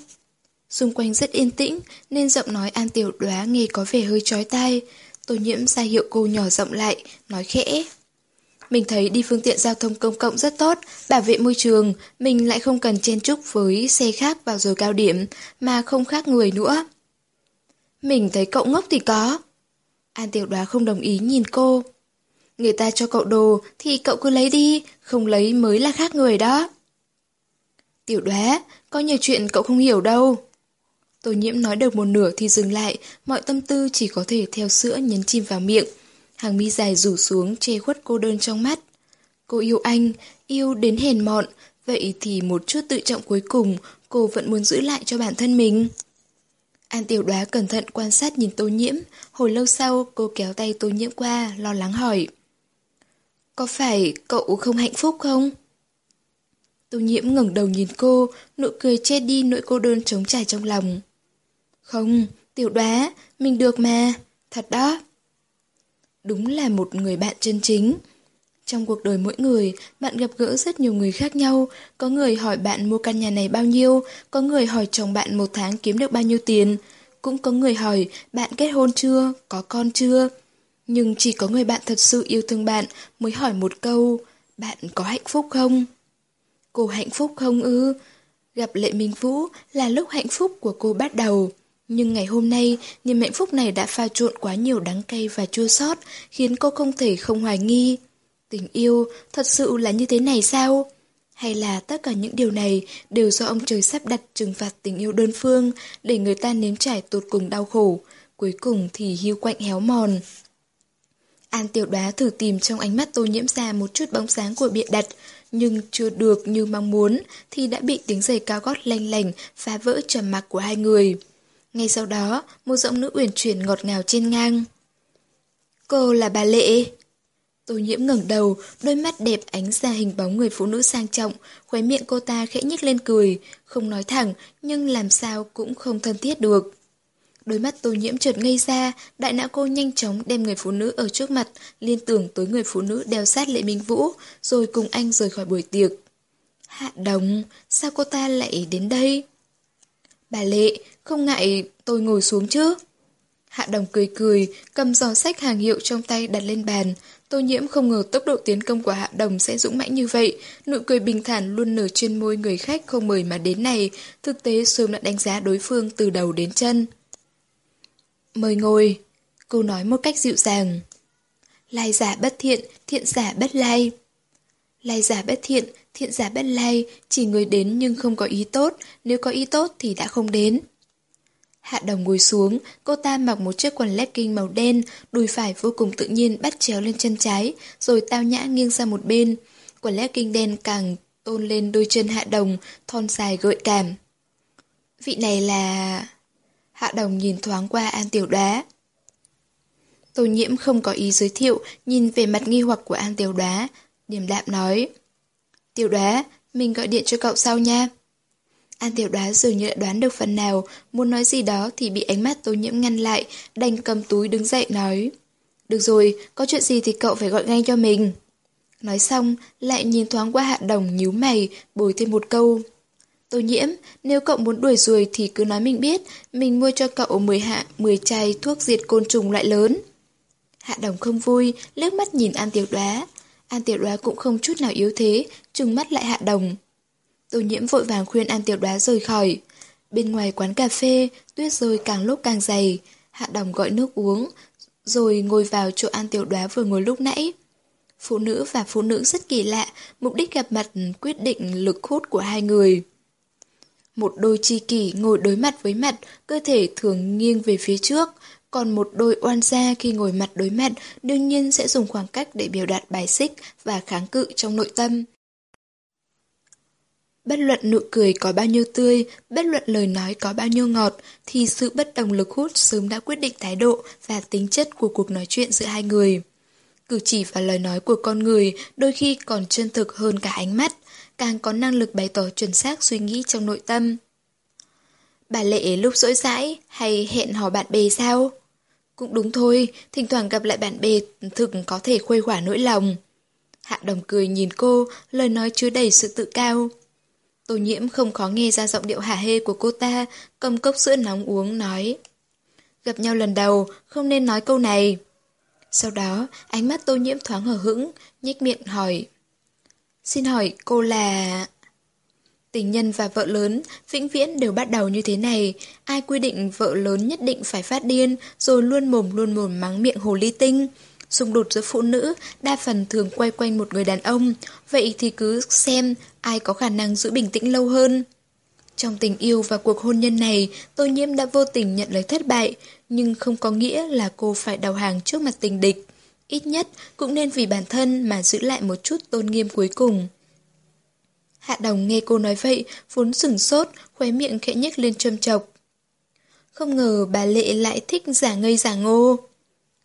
Xung quanh rất yên tĩnh, nên giọng nói An Tiểu Đoá nghe có vẻ hơi chói tai. Tô nhiễm ra hiệu cô nhỏ rộng lại, nói khẽ. Mình thấy đi phương tiện giao thông công cộng rất tốt, bảo vệ môi trường, mình lại không cần chen chúc với xe khác vào giờ cao điểm, mà không khác người nữa. Mình thấy cậu ngốc thì có. An tiểu đoá không đồng ý nhìn cô. Người ta cho cậu đồ thì cậu cứ lấy đi, không lấy mới là khác người đó. Tiểu đoá, có nhiều chuyện cậu không hiểu đâu. Tô nhiễm nói được một nửa thì dừng lại, mọi tâm tư chỉ có thể theo sữa nhấn chìm vào miệng. Hàng mi dài rủ xuống che khuất cô đơn trong mắt. Cô yêu anh, yêu đến hèn mọn, vậy thì một chút tự trọng cuối cùng cô vẫn muốn giữ lại cho bản thân mình. An tiểu đoá cẩn thận quan sát nhìn tô nhiễm, hồi lâu sau cô kéo tay tô nhiễm qua, lo lắng hỏi. Có phải cậu không hạnh phúc không? Tô nhiễm ngẩng đầu nhìn cô, nụ cười che đi nỗi cô đơn trống trải trong lòng. Không, tiểu đoá, mình được mà, thật đó. Đúng là một người bạn chân chính. Trong cuộc đời mỗi người, bạn gặp gỡ rất nhiều người khác nhau. Có người hỏi bạn mua căn nhà này bao nhiêu, có người hỏi chồng bạn một tháng kiếm được bao nhiêu tiền. Cũng có người hỏi bạn kết hôn chưa, có con chưa. Nhưng chỉ có người bạn thật sự yêu thương bạn mới hỏi một câu, bạn có hạnh phúc không? Cô hạnh phúc không ư? Gặp Lệ Minh Vũ là lúc hạnh phúc của cô bắt đầu. Nhưng ngày hôm nay, niềm hạnh phúc này đã pha trộn quá nhiều đắng cay và chua xót, khiến cô không thể không hoài nghi. Tình yêu thật sự là như thế này sao? Hay là tất cả những điều này đều do ông trời sắp đặt trừng phạt tình yêu đơn phương để người ta nếm trải tột cùng đau khổ, cuối cùng thì hưu quạnh héo mòn. An tiểu đoá thử tìm trong ánh mắt tô nhiễm ra một chút bóng sáng của bịa đặt, nhưng chưa được như mong muốn thì đã bị tiếng giày cao gót lanh lành phá vỡ trầm mặc của hai người. Ngay sau đó, một giọng nữ uyển chuyển ngọt ngào trên ngang. Cô là bà Lệ. Tô nhiễm ngẩng đầu, đôi mắt đẹp ánh ra hình bóng người phụ nữ sang trọng, khóe miệng cô ta khẽ nhếch lên cười, không nói thẳng nhưng làm sao cũng không thân thiết được. Đôi mắt tô nhiễm chợt ngây ra, đại não cô nhanh chóng đem người phụ nữ ở trước mặt, liên tưởng tới người phụ nữ đeo sát Lệ Minh Vũ, rồi cùng anh rời khỏi buổi tiệc. Hạ đồng, sao cô ta lại đến đây? Bà Lệ, không ngại tôi ngồi xuống chứ? Hạ đồng cười cười, cầm giò sách hàng hiệu trong tay đặt lên bàn. Tô nhiễm không ngờ tốc độ tiến công của hạ đồng sẽ dũng mãnh như vậy. Nụ cười bình thản luôn nở trên môi người khách không mời mà đến này. Thực tế sớm đã đánh giá đối phương từ đầu đến chân. Mời ngồi. Cô nói một cách dịu dàng. Lai giả bất thiện, thiện giả bất lai. Lai giả bất thiện, thiện giả bất lay, chỉ người đến nhưng không có ý tốt, nếu có ý tốt thì đã không đến. Hạ đồng ngồi xuống, cô ta mặc một chiếc quần legging màu đen, đùi phải vô cùng tự nhiên bắt chéo lên chân trái, rồi tao nhã nghiêng sang một bên. Quần legging đen càng tôn lên đôi chân hạ đồng, thon dài gợi cảm. Vị này là... Hạ đồng nhìn thoáng qua An Tiểu Đá. Tô nhiễm không có ý giới thiệu, nhìn về mặt nghi hoặc của An Tiểu Đá, điềm đạm nói. Tiểu đoá, mình gọi điện cho cậu sau nha. An Tiểu đoá dường như đã đoán được phần nào, muốn nói gì đó thì bị ánh mắt tô nhiễm ngăn lại, đành cầm túi đứng dậy nói. Được rồi, có chuyện gì thì cậu phải gọi ngay cho mình. Nói xong, lại nhìn thoáng qua hạ đồng nhíu mày, bồi thêm một câu. Tô nhiễm, nếu cậu muốn đuổi ruồi thì cứ nói mình biết, mình mua cho cậu 10 hạ, 10 chai thuốc diệt côn trùng loại lớn. Hạ đồng không vui, liếc mắt nhìn An Tiểu Đoá. An Tiểu Đoá cũng không chút nào yếu thế, trừng mắt lại Hạ đồng. Tô nhiễm vội vàng khuyên An Tiểu Đoá rời khỏi. Bên ngoài quán cà phê, tuyết rơi càng lúc càng dày. Hạ đồng gọi nước uống, rồi ngồi vào chỗ An Tiểu Đoá vừa ngồi lúc nãy. Phụ nữ và phụ nữ rất kỳ lạ, mục đích gặp mặt quyết định lực hút của hai người. Một đôi chi kỷ ngồi đối mặt với mặt, cơ thể thường nghiêng về phía trước, còn một đôi oan gia khi ngồi mặt đối mặt đương nhiên sẽ dùng khoảng cách để biểu đạt bài xích và kháng cự trong nội tâm. Bất luận nụ cười có bao nhiêu tươi, bất luận lời nói có bao nhiêu ngọt, thì sự bất đồng lực hút sớm đã quyết định thái độ và tính chất của cuộc nói chuyện giữa hai người. Cử chỉ và lời nói của con người đôi khi còn chân thực hơn cả ánh mắt càng có năng lực bày tỏ chuẩn xác suy nghĩ trong nội tâm. Bà Lệ lúc rỗi rãi hay hẹn hò bạn bè sao? Cũng đúng thôi, thỉnh thoảng gặp lại bạn bè thực có thể khuây khỏa nỗi lòng. Hạ đồng cười nhìn cô, lời nói chứa đầy sự tự cao. Tô nhiễm không khó nghe ra giọng điệu hả hê của cô ta, cầm cốc sữa nóng uống nói. Gặp nhau lần đầu, không nên nói câu này. Sau đó, ánh mắt tô nhiễm thoáng hở hững, nhếch miệng hỏi. Xin hỏi cô là... Tình nhân và vợ lớn vĩnh viễn đều bắt đầu như thế này. Ai quy định vợ lớn nhất định phải phát điên rồi luôn mồm luôn mồm mắng miệng hồ ly tinh. Xung đột giữa phụ nữ đa phần thường quay quanh một người đàn ông. Vậy thì cứ xem ai có khả năng giữ bình tĩnh lâu hơn. Trong tình yêu và cuộc hôn nhân này, Tô Nhiễm đã vô tình nhận lấy thất bại, nhưng không có nghĩa là cô phải đầu hàng trước mặt tình địch. Ít nhất cũng nên vì bản thân mà giữ lại một chút tôn nghiêm cuối cùng. Hạ đồng nghe cô nói vậy, vốn sửng sốt, khóe miệng khẽ nhếch lên châm chọc. Không ngờ bà Lệ lại thích giả ngây giả ngô.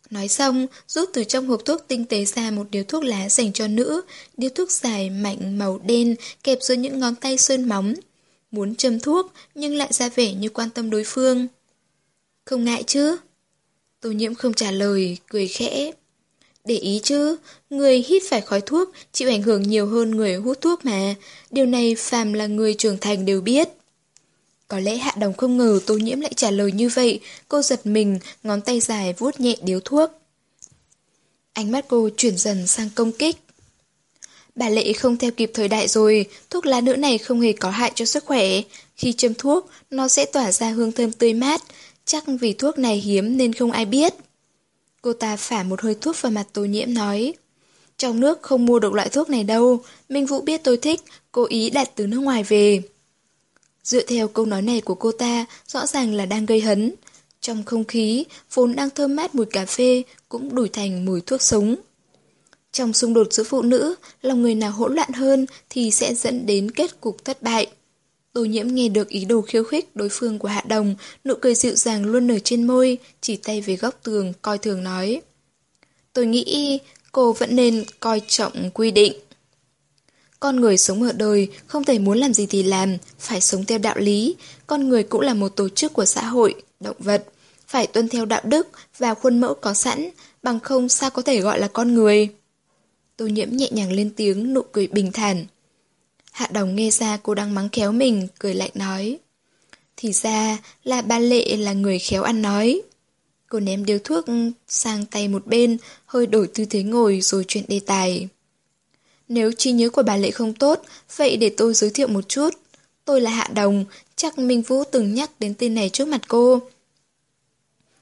Nói xong, rút từ trong hộp thuốc tinh tế ra một điếu thuốc lá dành cho nữ, điếu thuốc dài, mạnh, màu đen, kẹp giữa những ngón tay sơn móng. Muốn châm thuốc, nhưng lại ra vẻ như quan tâm đối phương. Không ngại chứ? Tô nhiễm không trả lời, cười khẽ. Để ý chứ, người hít phải khói thuốc chịu ảnh hưởng nhiều hơn người hút thuốc mà. Điều này phàm là người trưởng thành đều biết. Có lẽ Hạ Đồng không ngờ Tô Nhiễm lại trả lời như vậy, cô giật mình, ngón tay dài vuốt nhẹ điếu thuốc. Ánh mắt cô chuyển dần sang công kích. Bà Lệ không theo kịp thời đại rồi, thuốc lá nữ này không hề có hại cho sức khỏe. Khi châm thuốc, nó sẽ tỏa ra hương thơm tươi mát. chắc vì thuốc này hiếm nên không ai biết. Cô ta phả một hơi thuốc vào mặt tô nhiễm nói. Trong nước không mua được loại thuốc này đâu, Minh Vũ biết tôi thích, cố ý đặt từ nước ngoài về. Dựa theo câu nói này của cô ta, rõ ràng là đang gây hấn. Trong không khí, vốn đang thơm mát mùi cà phê, cũng đổi thành mùi thuốc sống. Trong xung đột giữa phụ nữ, lòng người nào hỗn loạn hơn thì sẽ dẫn đến kết cục thất bại. Tô nhiễm nghe được ý đồ khiêu khích đối phương của Hạ Đồng, nụ cười dịu dàng luôn nở trên môi, chỉ tay về góc tường, coi thường nói. Tôi nghĩ cô vẫn nên coi trọng quy định. Con người sống ở đời, không thể muốn làm gì thì làm, phải sống theo đạo lý. Con người cũng là một tổ chức của xã hội, động vật. Phải tuân theo đạo đức và khuôn mẫu có sẵn, bằng không sao có thể gọi là con người. Tô nhiễm nhẹ nhàng lên tiếng, nụ cười bình thản. Hạ đồng nghe ra cô đang mắng khéo mình, cười lạnh nói. Thì ra là ba lệ là người khéo ăn nói. Cô ném điếu thuốc sang tay một bên, hơi đổi tư thế ngồi rồi chuyện đề tài. Nếu trí nhớ của bà Lệ không tốt, vậy để tôi giới thiệu một chút. Tôi là Hạ Đồng, chắc Minh Vũ từng nhắc đến tên này trước mặt cô.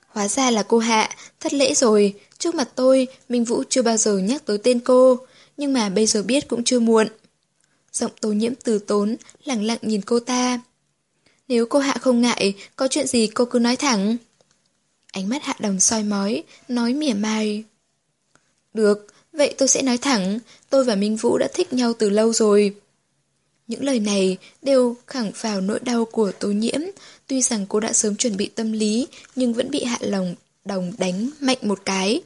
Hóa ra là cô Hạ, thất lễ rồi. Trước mặt tôi, Minh Vũ chưa bao giờ nhắc tới tên cô, nhưng mà bây giờ biết cũng chưa muộn. Giọng tố nhiễm từ tốn, lẳng lặng nhìn cô ta. Nếu cô Hạ không ngại, có chuyện gì cô cứ nói thẳng. Ánh mắt Hạ Đồng soi mói, nói mỉa mai. Được, vậy tôi sẽ nói thẳng, tôi và Minh Vũ đã thích nhau từ lâu rồi. Những lời này đều khẳng vào nỗi đau của Tố Nhiễm, tuy rằng cô đã sớm chuẩn bị tâm lý, nhưng vẫn bị Hạ Lòng Đồng đánh mạnh một cái.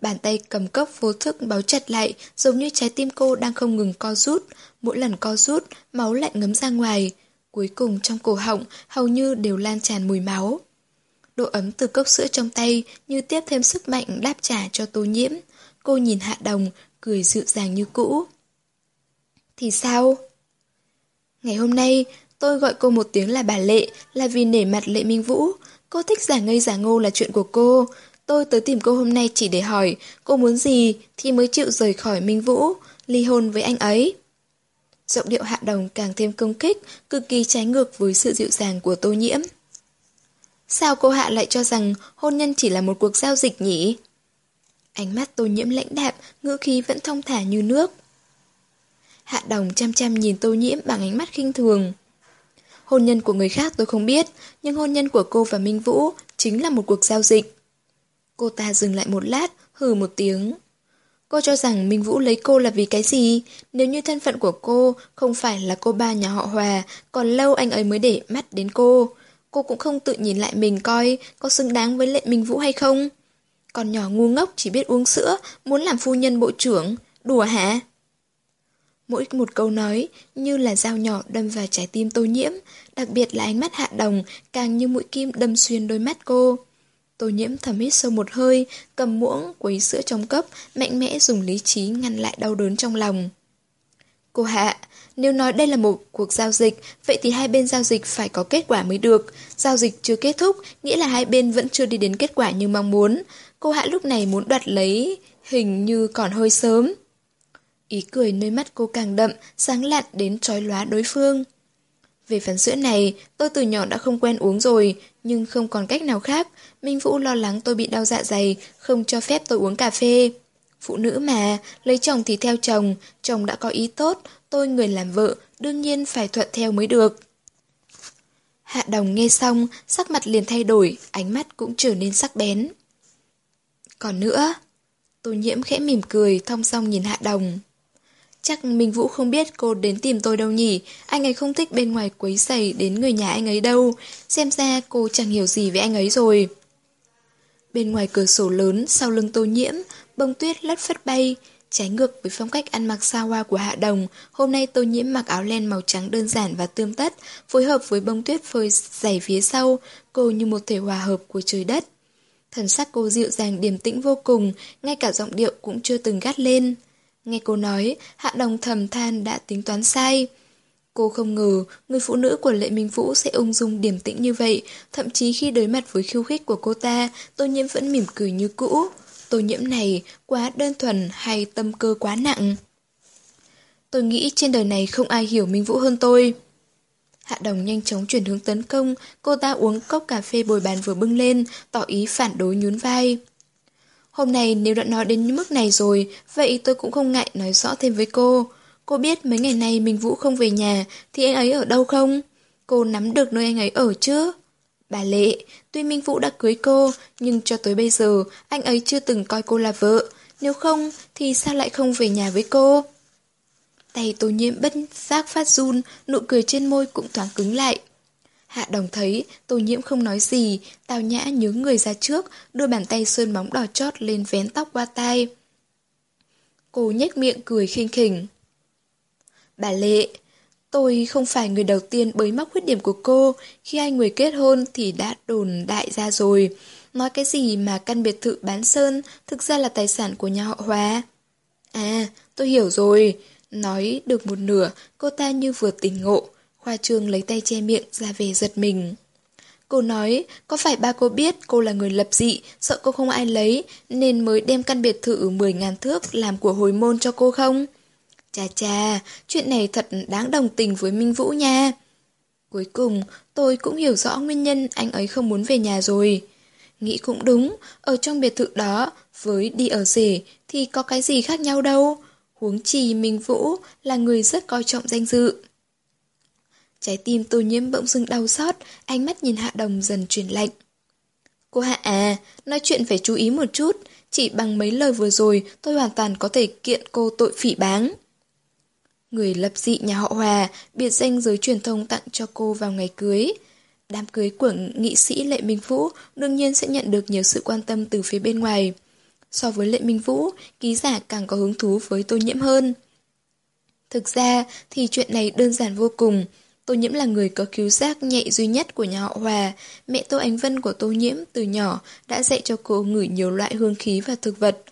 Bàn tay cầm cốc vô thức báo chặt lại, giống như trái tim cô đang không ngừng co rút. Mỗi lần co rút, máu lại ngấm ra ngoài. Cuối cùng trong cổ họng, hầu như đều lan tràn mùi máu. Độ ấm từ cốc sữa trong tay như tiếp thêm sức mạnh đáp trả cho tô nhiễm. Cô nhìn Hạ Đồng, cười dịu dàng như cũ. Thì sao? Ngày hôm nay, tôi gọi cô một tiếng là bà Lệ là vì nể mặt Lệ Minh Vũ. Cô thích giả ngây giả ngô là chuyện của cô. Tôi tới tìm cô hôm nay chỉ để hỏi cô muốn gì thì mới chịu rời khỏi Minh Vũ, ly hôn với anh ấy. Giọng điệu hạ đồng càng thêm công kích, cực kỳ trái ngược với sự dịu dàng của tô nhiễm. Sao cô Hạ lại cho rằng hôn nhân chỉ là một cuộc giao dịch nhỉ? Ánh mắt tô nhiễm lãnh đạm, ngữ khí vẫn thông thả như nước. Hạ đồng chăm chăm nhìn tô nhiễm bằng ánh mắt khinh thường. Hôn nhân của người khác tôi không biết, nhưng hôn nhân của cô và Minh Vũ chính là một cuộc giao dịch. Cô ta dừng lại một lát, hừ một tiếng. Cô cho rằng Minh Vũ lấy cô là vì cái gì? Nếu như thân phận của cô không phải là cô ba nhà họ Hòa, còn lâu anh ấy mới để mắt đến cô. Cô cũng không tự nhìn lại mình coi có xứng đáng với lệ Minh Vũ hay không. Còn nhỏ ngu ngốc chỉ biết uống sữa, muốn làm phu nhân bộ trưởng. Đùa hả? Mỗi một câu nói như là dao nhỏ đâm vào trái tim tô nhiễm, đặc biệt là ánh mắt hạ đồng càng như mũi kim đâm xuyên đôi mắt cô. Tô nhiễm thầm hít sâu một hơi, cầm muỗng, quấy sữa trong cốc, mạnh mẽ dùng lý trí ngăn lại đau đớn trong lòng. Cô Hạ, nếu nói đây là một cuộc giao dịch, vậy thì hai bên giao dịch phải có kết quả mới được. Giao dịch chưa kết thúc, nghĩa là hai bên vẫn chưa đi đến kết quả như mong muốn. Cô Hạ lúc này muốn đoạt lấy, hình như còn hơi sớm. Ý cười nơi mắt cô càng đậm, sáng lạn đến trói lóa đối phương. Về phần sữa này, tôi từ nhỏ đã không quen uống rồi, nhưng không còn cách nào khác. Minh Vũ lo lắng tôi bị đau dạ dày, không cho phép tôi uống cà phê. Phụ nữ mà, lấy chồng thì theo chồng, chồng đã có ý tốt, tôi người làm vợ, đương nhiên phải thuận theo mới được. Hạ đồng nghe xong, sắc mặt liền thay đổi, ánh mắt cũng trở nên sắc bén. Còn nữa, tôi nhiễm khẽ mỉm cười, thong song nhìn hạ đồng. Chắc Minh Vũ không biết cô đến tìm tôi đâu nhỉ, anh ấy không thích bên ngoài quấy rầy đến người nhà anh ấy đâu, xem ra cô chẳng hiểu gì về anh ấy rồi. Bên ngoài cửa sổ lớn, sau lưng tô nhiễm, bông tuyết lất phất bay, trái ngược với phong cách ăn mặc xa hoa của Hạ Đồng, hôm nay tô nhiễm mặc áo len màu trắng đơn giản và tươm tất, phối hợp với bông tuyết phơi dày phía sau, cô như một thể hòa hợp của trời đất. Thần sắc cô dịu dàng điềm tĩnh vô cùng, ngay cả giọng điệu cũng chưa từng gắt lên. Nghe cô nói, Hạ Đồng thầm than đã tính toán sai. Cô không ngờ người phụ nữ của Lệ Minh Vũ sẽ ung dung điềm tĩnh như vậy, thậm chí khi đối mặt với khiêu khích của cô ta, Tô Nhiễm vẫn mỉm cười như cũ. Tô Nhiễm này quá đơn thuần hay tâm cơ quá nặng? Tôi nghĩ trên đời này không ai hiểu Minh Vũ hơn tôi. Hạ Đồng nhanh chóng chuyển hướng tấn công, cô ta uống cốc cà phê bồi bàn vừa bưng lên, tỏ ý phản đối nhún vai. Hôm nay nếu đã nói đến mức này rồi, vậy tôi cũng không ngại nói rõ thêm với cô. Cô biết mấy ngày nay Minh Vũ không về nhà, thì anh ấy ở đâu không? Cô nắm được nơi anh ấy ở chứ? Bà Lệ, tuy Minh Vũ đã cưới cô, nhưng cho tới bây giờ, anh ấy chưa từng coi cô là vợ. Nếu không, thì sao lại không về nhà với cô? Tay tô nhiễm bất giác phát run, nụ cười trên môi cũng thoáng cứng lại. Hạ đồng thấy, tô nhiễm không nói gì, tào nhã nhớ người ra trước, đưa bàn tay sơn móng đỏ chót lên vén tóc qua tay. Cô nhếch miệng cười khinh khỉnh. Bà Lệ, tôi không phải người đầu tiên bới móc khuyết điểm của cô, khi hai người kết hôn thì đã đồn đại ra rồi. Nói cái gì mà căn biệt thự bán sơn thực ra là tài sản của nhà họ Hóa. À, tôi hiểu rồi. Nói được một nửa, cô ta như vừa tỉnh ngộ. Khoa trương lấy tay che miệng ra về giật mình. Cô nói, có phải ba cô biết cô là người lập dị, sợ cô không ai lấy, nên mới đem căn biệt thự 10.000 thước làm của hồi môn cho cô không? Chà chà, chuyện này thật đáng đồng tình với Minh Vũ nha. Cuối cùng, tôi cũng hiểu rõ nguyên nhân anh ấy không muốn về nhà rồi. Nghĩ cũng đúng, ở trong biệt thự đó, với đi ở rể thì có cái gì khác nhau đâu. Huống chi Minh Vũ là người rất coi trọng danh dự. Trái tim tô nhiễm bỗng dưng đau xót, ánh mắt nhìn Hạ Đồng dần chuyển lạnh. Cô Hạ à, nói chuyện phải chú ý một chút, chỉ bằng mấy lời vừa rồi tôi hoàn toàn có thể kiện cô tội phỉ báng. Người lập dị nhà họ Hòa, biệt danh giới truyền thông tặng cho cô vào ngày cưới. Đám cưới của nghị sĩ Lệ Minh Vũ đương nhiên sẽ nhận được nhiều sự quan tâm từ phía bên ngoài. So với Lệ Minh Vũ, ký giả càng có hứng thú với tô nhiễm hơn. Thực ra thì chuyện này đơn giản vô cùng. Tô Nhiễm là người có cứu giác nhạy duy nhất của nhà họ Hòa. Mẹ Tô Ánh Vân của Tô Nhiễm từ nhỏ đã dạy cho cô ngửi nhiều loại hương khí và thực vật.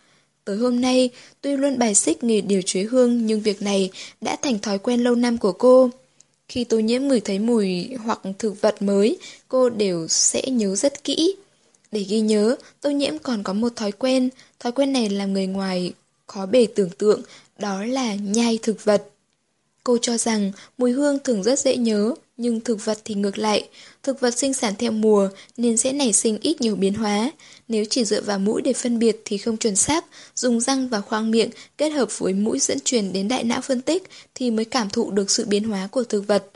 Tới hôm nay, tuy luôn bài xích nghề điều chế hương nhưng việc này đã thành thói quen lâu năm của cô. Khi Tô Nhiễm ngửi thấy mùi hoặc thực vật mới, cô đều sẽ nhớ rất kỹ. Để ghi nhớ, Tô Nhiễm còn có một thói quen, thói quen này làm người ngoài khó bề tưởng tượng, đó là nhai thực vật. Cô cho rằng mùi hương thường rất dễ nhớ, nhưng thực vật thì ngược lại. Thực vật sinh sản theo mùa nên sẽ nảy sinh ít nhiều biến hóa. Nếu chỉ dựa vào mũi để phân biệt thì không chuẩn xác, dùng răng và khoang miệng kết hợp với mũi dẫn truyền đến đại não phân tích thì mới cảm thụ được sự biến hóa của thực vật.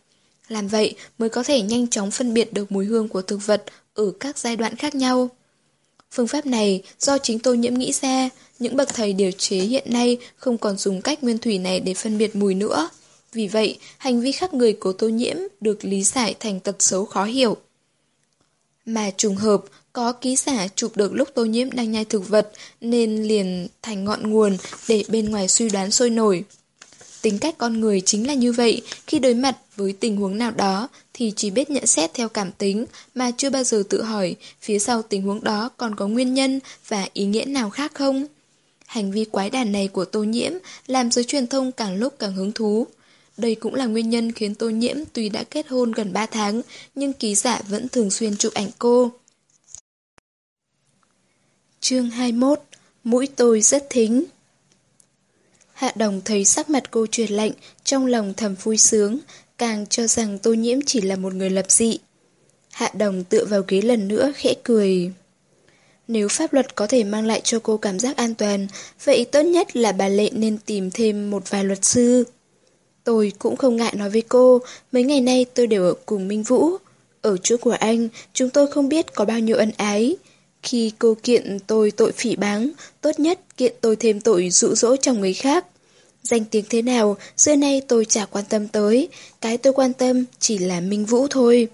Làm vậy mới có thể nhanh chóng phân biệt được mùi hương của thực vật ở các giai đoạn khác nhau. Phương pháp này do chính tôi nhiễm nghĩ ra, những bậc thầy điều chế hiện nay không còn dùng cách nguyên thủy này để phân biệt mùi nữa. Vì vậy, hành vi khác người của tô nhiễm được lý giải thành tật xấu khó hiểu. Mà trùng hợp, có ký giả chụp được lúc tô nhiễm đang nhai thực vật nên liền thành ngọn nguồn để bên ngoài suy đoán sôi nổi. Tính cách con người chính là như vậy, khi đối mặt với tình huống nào đó thì chỉ biết nhận xét theo cảm tính mà chưa bao giờ tự hỏi phía sau tình huống đó còn có nguyên nhân và ý nghĩa nào khác không. Hành vi quái đản này của tô nhiễm làm giới truyền thông càng lúc càng hứng thú. Đây cũng là nguyên nhân khiến Tô Nhiễm tuy đã kết hôn gần 3 tháng, nhưng ký giả vẫn thường xuyên chụp ảnh cô. Chương 21 Mũi tôi rất thính Hạ đồng thấy sắc mặt cô chuyển lạnh, trong lòng thầm vui sướng, càng cho rằng Tô Nhiễm chỉ là một người lập dị. Hạ đồng tựa vào ghế lần nữa khẽ cười. Nếu pháp luật có thể mang lại cho cô cảm giác an toàn, vậy tốt nhất là bà Lệ nên tìm thêm một vài luật sư. Tôi cũng không ngại nói với cô, mấy ngày nay tôi đều ở cùng Minh Vũ. Ở chỗ của anh, chúng tôi không biết có bao nhiêu ân ái. Khi cô kiện tôi tội phỉ báng, tốt nhất kiện tôi thêm tội dụ dỗ chồng người khác. Danh tiếng thế nào, xưa nay tôi chả quan tâm tới, cái tôi quan tâm chỉ là Minh Vũ thôi.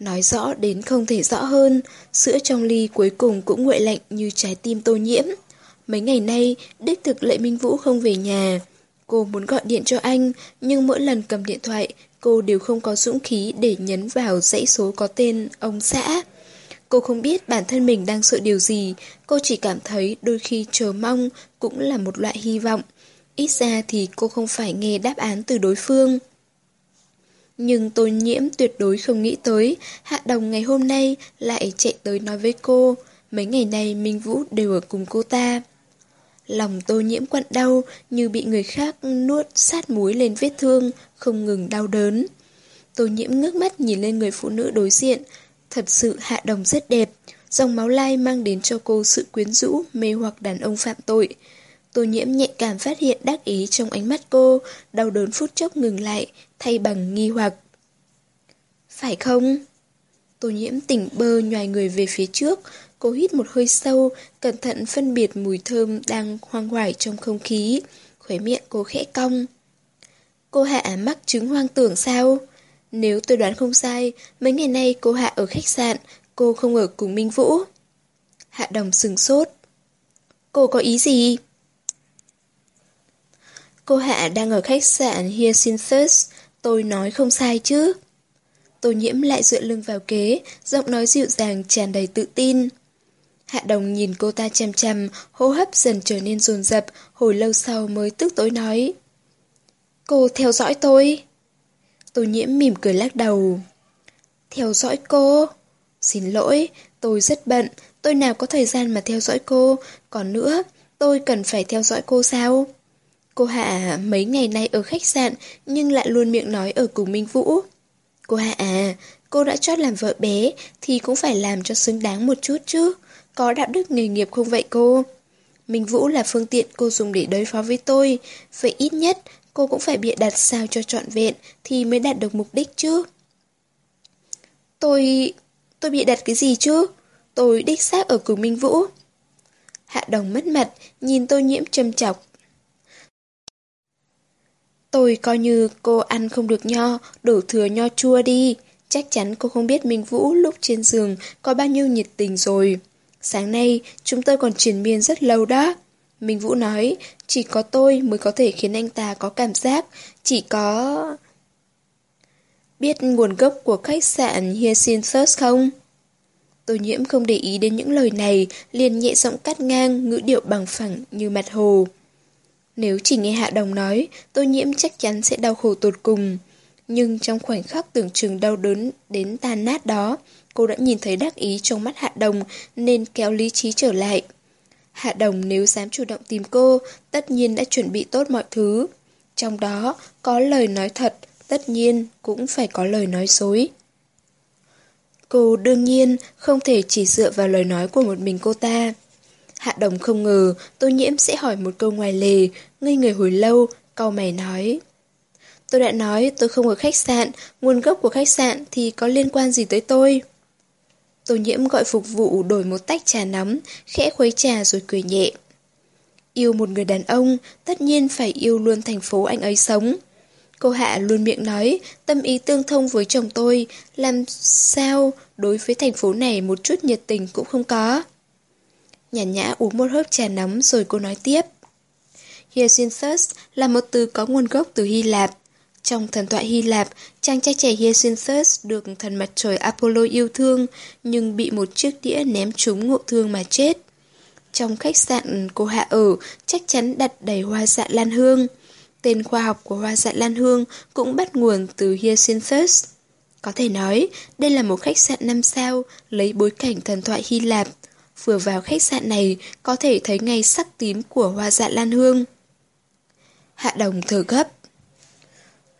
Nói rõ đến không thể rõ hơn, sữa trong ly cuối cùng cũng nguội lạnh như trái tim tô nhiễm. Mấy ngày nay, đích thực lệ Minh Vũ không về nhà. Cô muốn gọi điện cho anh, nhưng mỗi lần cầm điện thoại, cô đều không có dũng khí để nhấn vào dãy số có tên ông xã. Cô không biết bản thân mình đang sợ điều gì, cô chỉ cảm thấy đôi khi chờ mong cũng là một loại hy vọng. Ít ra thì cô không phải nghe đáp án từ đối phương. Nhưng tôi nhiễm tuyệt đối không nghĩ tới, Hạ Đồng ngày hôm nay lại chạy tới nói với cô, mấy ngày nay Minh Vũ đều ở cùng cô ta. Lòng tô nhiễm quặn đau như bị người khác nuốt sát muối lên vết thương, không ngừng đau đớn. Tô nhiễm ngước mắt nhìn lên người phụ nữ đối diện. Thật sự hạ đồng rất đẹp. Dòng máu lai mang đến cho cô sự quyến rũ, mê hoặc đàn ông phạm tội. Tô nhiễm nhạy cảm phát hiện đắc ý trong ánh mắt cô, đau đớn phút chốc ngừng lại, thay bằng nghi hoặc. Phải không? Tô nhiễm tỉnh bơ nhòi người về phía trước, cô hít một hơi sâu, cẩn thận phân biệt mùi thơm đang hoang hoài trong không khí, khóe miệng cô khẽ cong. Cô Hạ mắc chứng hoang tưởng sao? Nếu tôi đoán không sai, mấy ngày nay cô Hạ ở khách sạn, cô không ở cùng Minh Vũ. Hạ đồng sừng sốt. Cô có ý gì? Cô Hạ đang ở khách sạn Hyacinthus, tôi nói không sai chứ. Tô nhiễm lại dựa lưng vào kế, giọng nói dịu dàng tràn đầy tự tin. Hạ đồng nhìn cô ta chăm chăm, hô hấp dần trở nên dồn dập, hồi lâu sau mới tức tối nói. Cô theo dõi tôi. Tô nhiễm mỉm cười lắc đầu. Theo dõi cô? Xin lỗi, tôi rất bận, tôi nào có thời gian mà theo dõi cô, còn nữa, tôi cần phải theo dõi cô sao? Cô Hạ mấy ngày nay ở khách sạn nhưng lại luôn miệng nói ở cùng Minh Vũ. Cô Hạ à, cô đã chót làm vợ bé thì cũng phải làm cho xứng đáng một chút chứ. Có đạo đức nghề nghiệp không vậy cô? Minh Vũ là phương tiện cô dùng để đối phó với tôi. Vậy ít nhất cô cũng phải bịa đặt sao cho trọn vẹn thì mới đạt được mục đích chứ. Tôi... tôi bịa đặt cái gì chứ? Tôi đích xác ở cùng Minh Vũ. Hạ đồng mất mặt, nhìn tôi nhiễm châm chọc. Tôi coi như cô ăn không được nho, đổ thừa nho chua đi. Chắc chắn cô không biết Minh Vũ lúc trên giường có bao nhiêu nhiệt tình rồi. Sáng nay, chúng tôi còn triển miên rất lâu đó. Minh Vũ nói, chỉ có tôi mới có thể khiến anh ta có cảm giác, chỉ có... Biết nguồn gốc của khách sạn Hyacinthus không? Tô nhiễm không để ý đến những lời này, liền nhẹ giọng cắt ngang, ngữ điệu bằng phẳng như mặt hồ. Nếu chỉ nghe Hạ Đồng nói, Tô nhiễm chắc chắn sẽ đau khổ tột cùng. Nhưng trong khoảnh khắc tưởng chừng đau đớn đến tan nát đó, cô đã nhìn thấy đắc ý trong mắt Hạ Đồng nên kéo lý trí trở lại. Hạ Đồng nếu dám chủ động tìm cô, tất nhiên đã chuẩn bị tốt mọi thứ. Trong đó có lời nói thật, tất nhiên cũng phải có lời nói dối. Cô đương nhiên không thể chỉ dựa vào lời nói của một mình cô ta. Hạ Đồng không ngờ Tô Nhiễm sẽ hỏi một câu ngoài lề, ngây người hồi lâu, cau mày nói. Tôi đã nói tôi không ở khách sạn, nguồn gốc của khách sạn thì có liên quan gì tới tôi? Tô nhiễm gọi phục vụ đổi một tách trà nóng, khẽ khuấy trà rồi cười nhẹ. Yêu một người đàn ông, tất nhiên phải yêu luôn thành phố anh ấy sống. Cô Hạ luôn miệng nói, tâm ý tương thông với chồng tôi, làm sao đối với thành phố này một chút nhiệt tình cũng không có. Nhàn nhã uống một hớp trà nóng rồi cô nói tiếp. Hyacinthus là một từ có nguồn gốc từ Hy Lạp. Trong thần thoại Hy Lạp, chàng trai trẻ Hyacinthus được thần mặt trời Apollo yêu thương, nhưng bị một chiếc đĩa ném trúng ngộ thương mà chết. Trong khách sạn cô Hạ ở, chắc chắn đặt đầy hoa dạ lan hương. Tên khoa học của hoa dạ lan hương cũng bắt nguồn từ Hyacinthus. Có thể nói, đây là một khách sạn năm sao, lấy bối cảnh thần thoại Hy Lạp. Vừa vào khách sạn này, có thể thấy ngay sắc tím của hoa dạ lan hương. Hạ đồng thở gấp.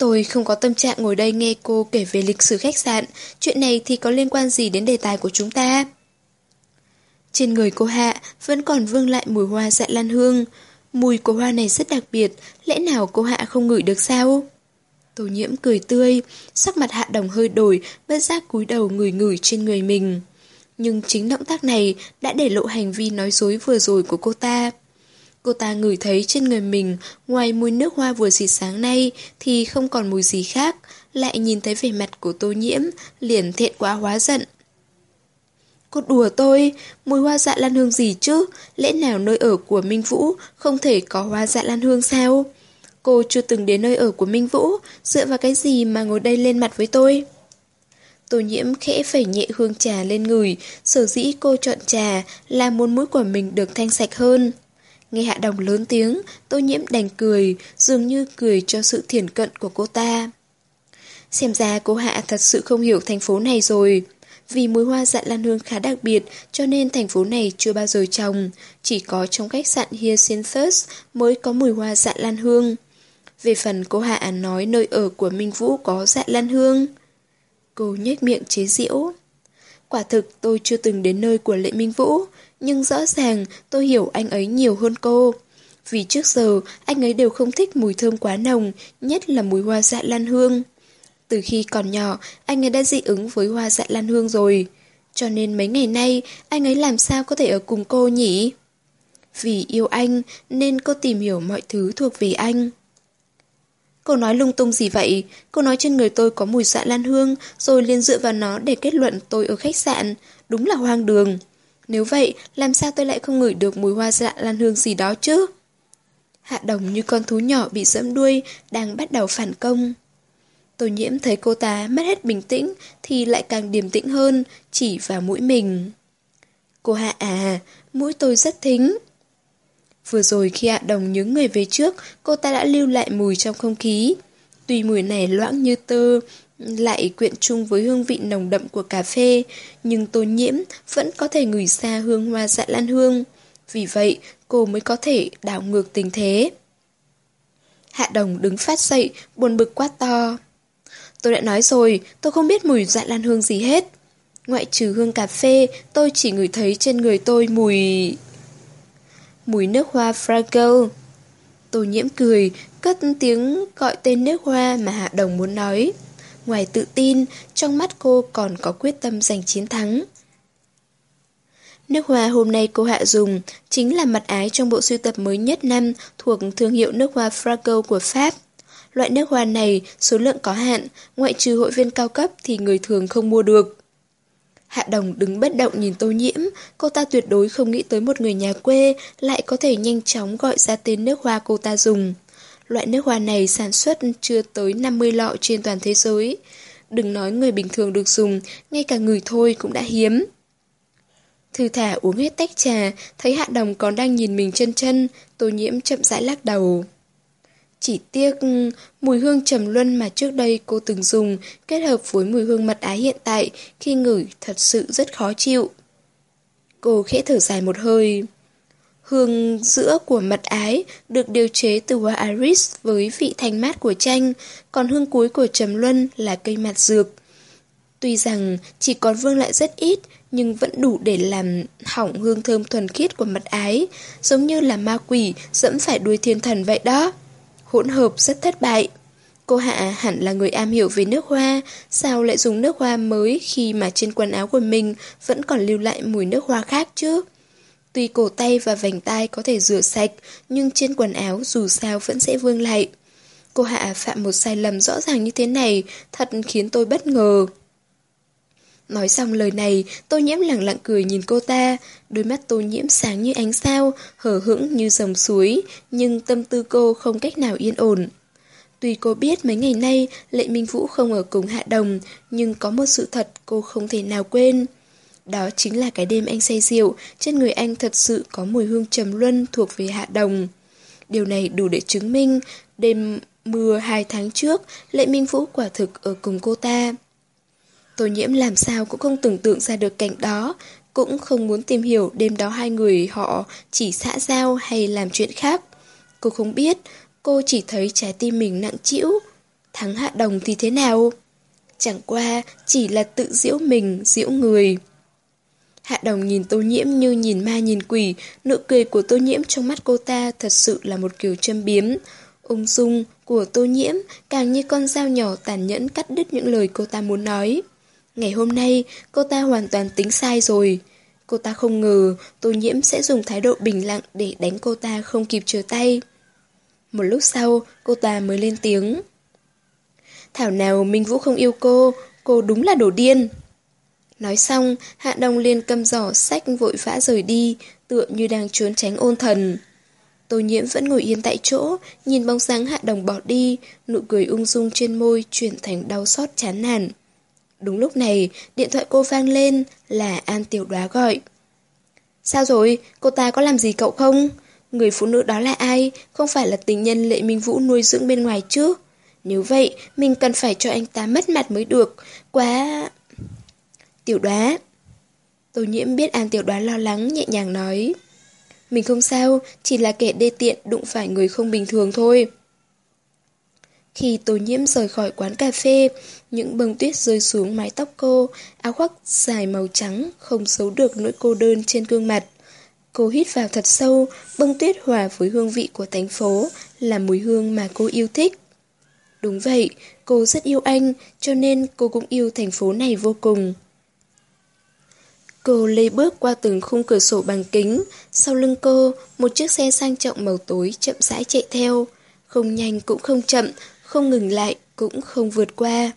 Tôi không có tâm trạng ngồi đây nghe cô kể về lịch sử khách sạn, chuyện này thì có liên quan gì đến đề tài của chúng ta? Trên người cô Hạ vẫn còn vương lại mùi hoa dạ lan hương. Mùi của hoa này rất đặc biệt, lẽ nào cô Hạ không ngửi được sao? Tô nhiễm cười tươi, sắc mặt Hạ đồng hơi đổi, bất giác cúi đầu ngửi ngửi trên người mình. Nhưng chính động tác này đã để lộ hành vi nói dối vừa rồi của cô ta. Cô ta ngửi thấy trên người mình, ngoài mùi nước hoa vừa xịt sáng nay thì không còn mùi gì khác, lại nhìn thấy vẻ mặt của tô nhiễm, liền thẹn quá hóa giận. Cô đùa tôi, mùi hoa dạ lan hương gì chứ, lẽ nào nơi ở của Minh Vũ không thể có hoa dạ lan hương sao? Cô chưa từng đến nơi ở của Minh Vũ, dựa vào cái gì mà ngồi đây lên mặt với tôi? Tô nhiễm khẽ phẩy nhẹ hương trà lên người, sở dĩ cô chọn trà là muốn mũi của mình được thanh sạch hơn. Nghe hạ đồng lớn tiếng, tô nhiễm đành cười, dường như cười cho sự thiển cận của cô ta. Xem ra cô hạ thật sự không hiểu thành phố này rồi. Vì mùi hoa dạ lan hương khá đặc biệt cho nên thành phố này chưa bao giờ trồng, chỉ có trong khách sạn Hyacinthus mới có mùi hoa dạ lan hương. Về phần cô Hạ nói nơi ở của Minh Vũ có dạ lan hương, Cô nhếch miệng chế giễu. Quả thực tôi chưa từng đến nơi của Lệ Minh Vũ, nhưng rõ ràng tôi hiểu anh ấy nhiều hơn cô. Vì trước giờ anh ấy đều không thích mùi thơm quá nồng, nhất là mùi hoa dạ lan hương. Từ khi còn nhỏ, anh ấy đã dị ứng với hoa dạ lan hương rồi. Cho nên mấy ngày nay, anh ấy làm sao có thể ở cùng cô nhỉ? Vì yêu anh, nên cô tìm hiểu mọi thứ thuộc về anh. Cô nói lung tung gì vậy? Cô nói trên người tôi có mùi dạ lan hương, rồi liền dựa vào nó để kết luận tôi ở khách sạn. Đúng là hoang đường. Nếu vậy, làm sao tôi lại không ngửi được mùi hoa dạ lan hương gì đó chứ? Hạ đồng như con thú nhỏ bị dẫm đuôi, đang bắt đầu phản công. Tô nhiễm thấy cô ta mất hết bình tĩnh thì lại càng điềm tĩnh hơn, chỉ vào mũi mình. Cô Hạ à, mũi tôi rất thính. Vừa rồi khi Hạ Đồng nhớ người về trước, cô ta đã lưu lại mùi trong không khí. Tuy mùi này loãng như tơ, lại quyện chung với hương vị nồng đậm của cà phê, nhưng tô nhiễm vẫn có thể ngửi xa hương hoa dạ lan hương. Vì vậy, cô mới có thể đảo ngược tình thế. Hạ Đồng đứng phát dậy, buồn bực quá to. Tôi đã nói rồi, tôi không biết mùi dạ lan hương gì hết. Ngoại trừ hương cà phê, tôi chỉ ngửi thấy trên người tôi mùi... Mùi nước hoa Fraggle. Tô nhiễm cười, cất tiếng gọi tên nước hoa mà Hạ Đồng muốn nói. Ngoài tự tin, trong mắt cô còn có quyết tâm giành chiến thắng. Nước hoa hôm nay cô Hạ dùng chính là mặt ái trong bộ sưu tập mới nhất năm thuộc thương hiệu nước hoa frago của Pháp. Loại nước hoa này số lượng có hạn, ngoại trừ hội viên cao cấp thì người thường không mua được. Hạ Đồng đứng bất động nhìn tô nhiễm, cô ta tuyệt đối không nghĩ tới một người nhà quê lại có thể nhanh chóng gọi ra tên nước hoa cô ta dùng. Loại nước hoa này sản xuất chưa tới 50 lọ trên toàn thế giới. Đừng nói người bình thường được dùng, ngay cả người thôi cũng đã hiếm. Thư thả uống hết tách trà, thấy Hạ Đồng còn đang nhìn mình chân chân, tô nhiễm chậm rãi lắc đầu. Chỉ tiếc mùi hương trầm luân mà trước đây cô từng dùng kết hợp với mùi hương mật ái hiện tại khi ngửi thật sự rất khó chịu. Cô khẽ thở dài một hơi. Hương giữa của mật ái được điều chế từ hoa iris với vị thanh mát của chanh, còn hương cuối của trầm luân là cây mạt dược. Tuy rằng chỉ còn vương lại rất ít, nhưng vẫn đủ để làm hỏng hương thơm thuần khiết của mật ái, giống như là ma quỷ dẫm phải đuôi thiên thần vậy đó hỗn hợp rất thất bại. Cô Hạ hẳn là người am hiểu về nước hoa, sao lại dùng nước hoa mới khi mà trên quần áo của mình vẫn còn lưu lại mùi nước hoa khác chứ? Tuy cổ tay và vành tai có thể rửa sạch, nhưng trên quần áo dù sao vẫn sẽ vương lại. Cô Hạ phạm một sai lầm rõ ràng như thế này, thật khiến tôi bất ngờ. Nói xong lời này, tô nhiễm lặng lặng cười nhìn cô ta, đôi mắt tô nhiễm sáng như ánh sao, hở hững như dòng suối, nhưng tâm tư cô không cách nào yên ổn. Tuy cô biết mấy ngày nay Lệ Minh Vũ không ở cùng Hạ Đồng, nhưng có một sự thật cô không thể nào quên. Đó chính là cái đêm anh say rượu, trên người anh thật sự có mùi hương trầm luân thuộc về Hạ Đồng. Điều này đủ để chứng minh, đêm mưa hai tháng trước, Lệ Minh Vũ quả thực ở cùng cô ta. Tô nhiễm làm sao cũng không tưởng tượng ra được cảnh đó, cũng không muốn tìm hiểu đêm đó hai người họ chỉ xã giao hay làm chuyện khác. Cô không biết, cô chỉ thấy trái tim mình nặng trĩu. Thắng hạ đồng thì thế nào? Chẳng qua chỉ là tự diễu mình, diễu người. Hạ đồng nhìn tô nhiễm như nhìn ma nhìn quỷ, nụ cười của tô nhiễm trong mắt cô ta thật sự là một kiểu châm biếm. Ung dung của tô nhiễm càng như con dao nhỏ tàn nhẫn cắt đứt những lời cô ta muốn nói. Ngày hôm nay, cô ta hoàn toàn tính sai rồi. Cô ta không ngờ Tô Nhiễm sẽ dùng thái độ bình lặng để đánh cô ta không kịp trở tay. Một lúc sau, cô ta mới lên tiếng. Thảo nào Minh Vũ không yêu cô, cô đúng là đồ điên. Nói xong, Hạ Đông liền cầm giỏ sách vội vã rời đi, tựa như đang trốn tránh ôn thần. Tô nhiễm vẫn ngồi yên tại chỗ, nhìn bóng dáng Hạ Đồng bỏ đi, nụ cười ung dung trên môi chuyển thành đau xót chán nản. Đúng lúc này, điện thoại cô vang lên là An Tiểu Đoá gọi. Sao rồi, cô ta có làm gì cậu không? Người phụ nữ đó là ai? Không phải là tình nhân Lệ Minh Vũ nuôi dưỡng bên ngoài chứ? Nếu vậy, mình cần phải cho anh ta mất mặt mới được. Quá... Tiểu Đoá Tô nhiễm biết An Tiểu Đoá lo lắng, nhẹ nhàng nói. Mình không sao, chỉ là kẻ đê tiện đụng phải người không bình thường thôi. Khi tô nhiễm rời khỏi quán cà phê, những bông tuyết rơi xuống mái tóc cô, áo khoác dài màu trắng không giấu được nỗi cô đơn trên gương mặt. Cô hít vào thật sâu, bông tuyết hòa với hương vị của thành phố, là mùi hương mà cô yêu thích. Đúng vậy, cô rất yêu anh, cho nên cô cũng yêu thành phố này vô cùng. Cô lê bước qua từng khung cửa sổ bằng kính, sau lưng cô, một chiếc xe sang trọng màu tối chậm rãi chạy theo. Không nhanh cũng không chậm, không ngừng lại, cũng không vượt qua.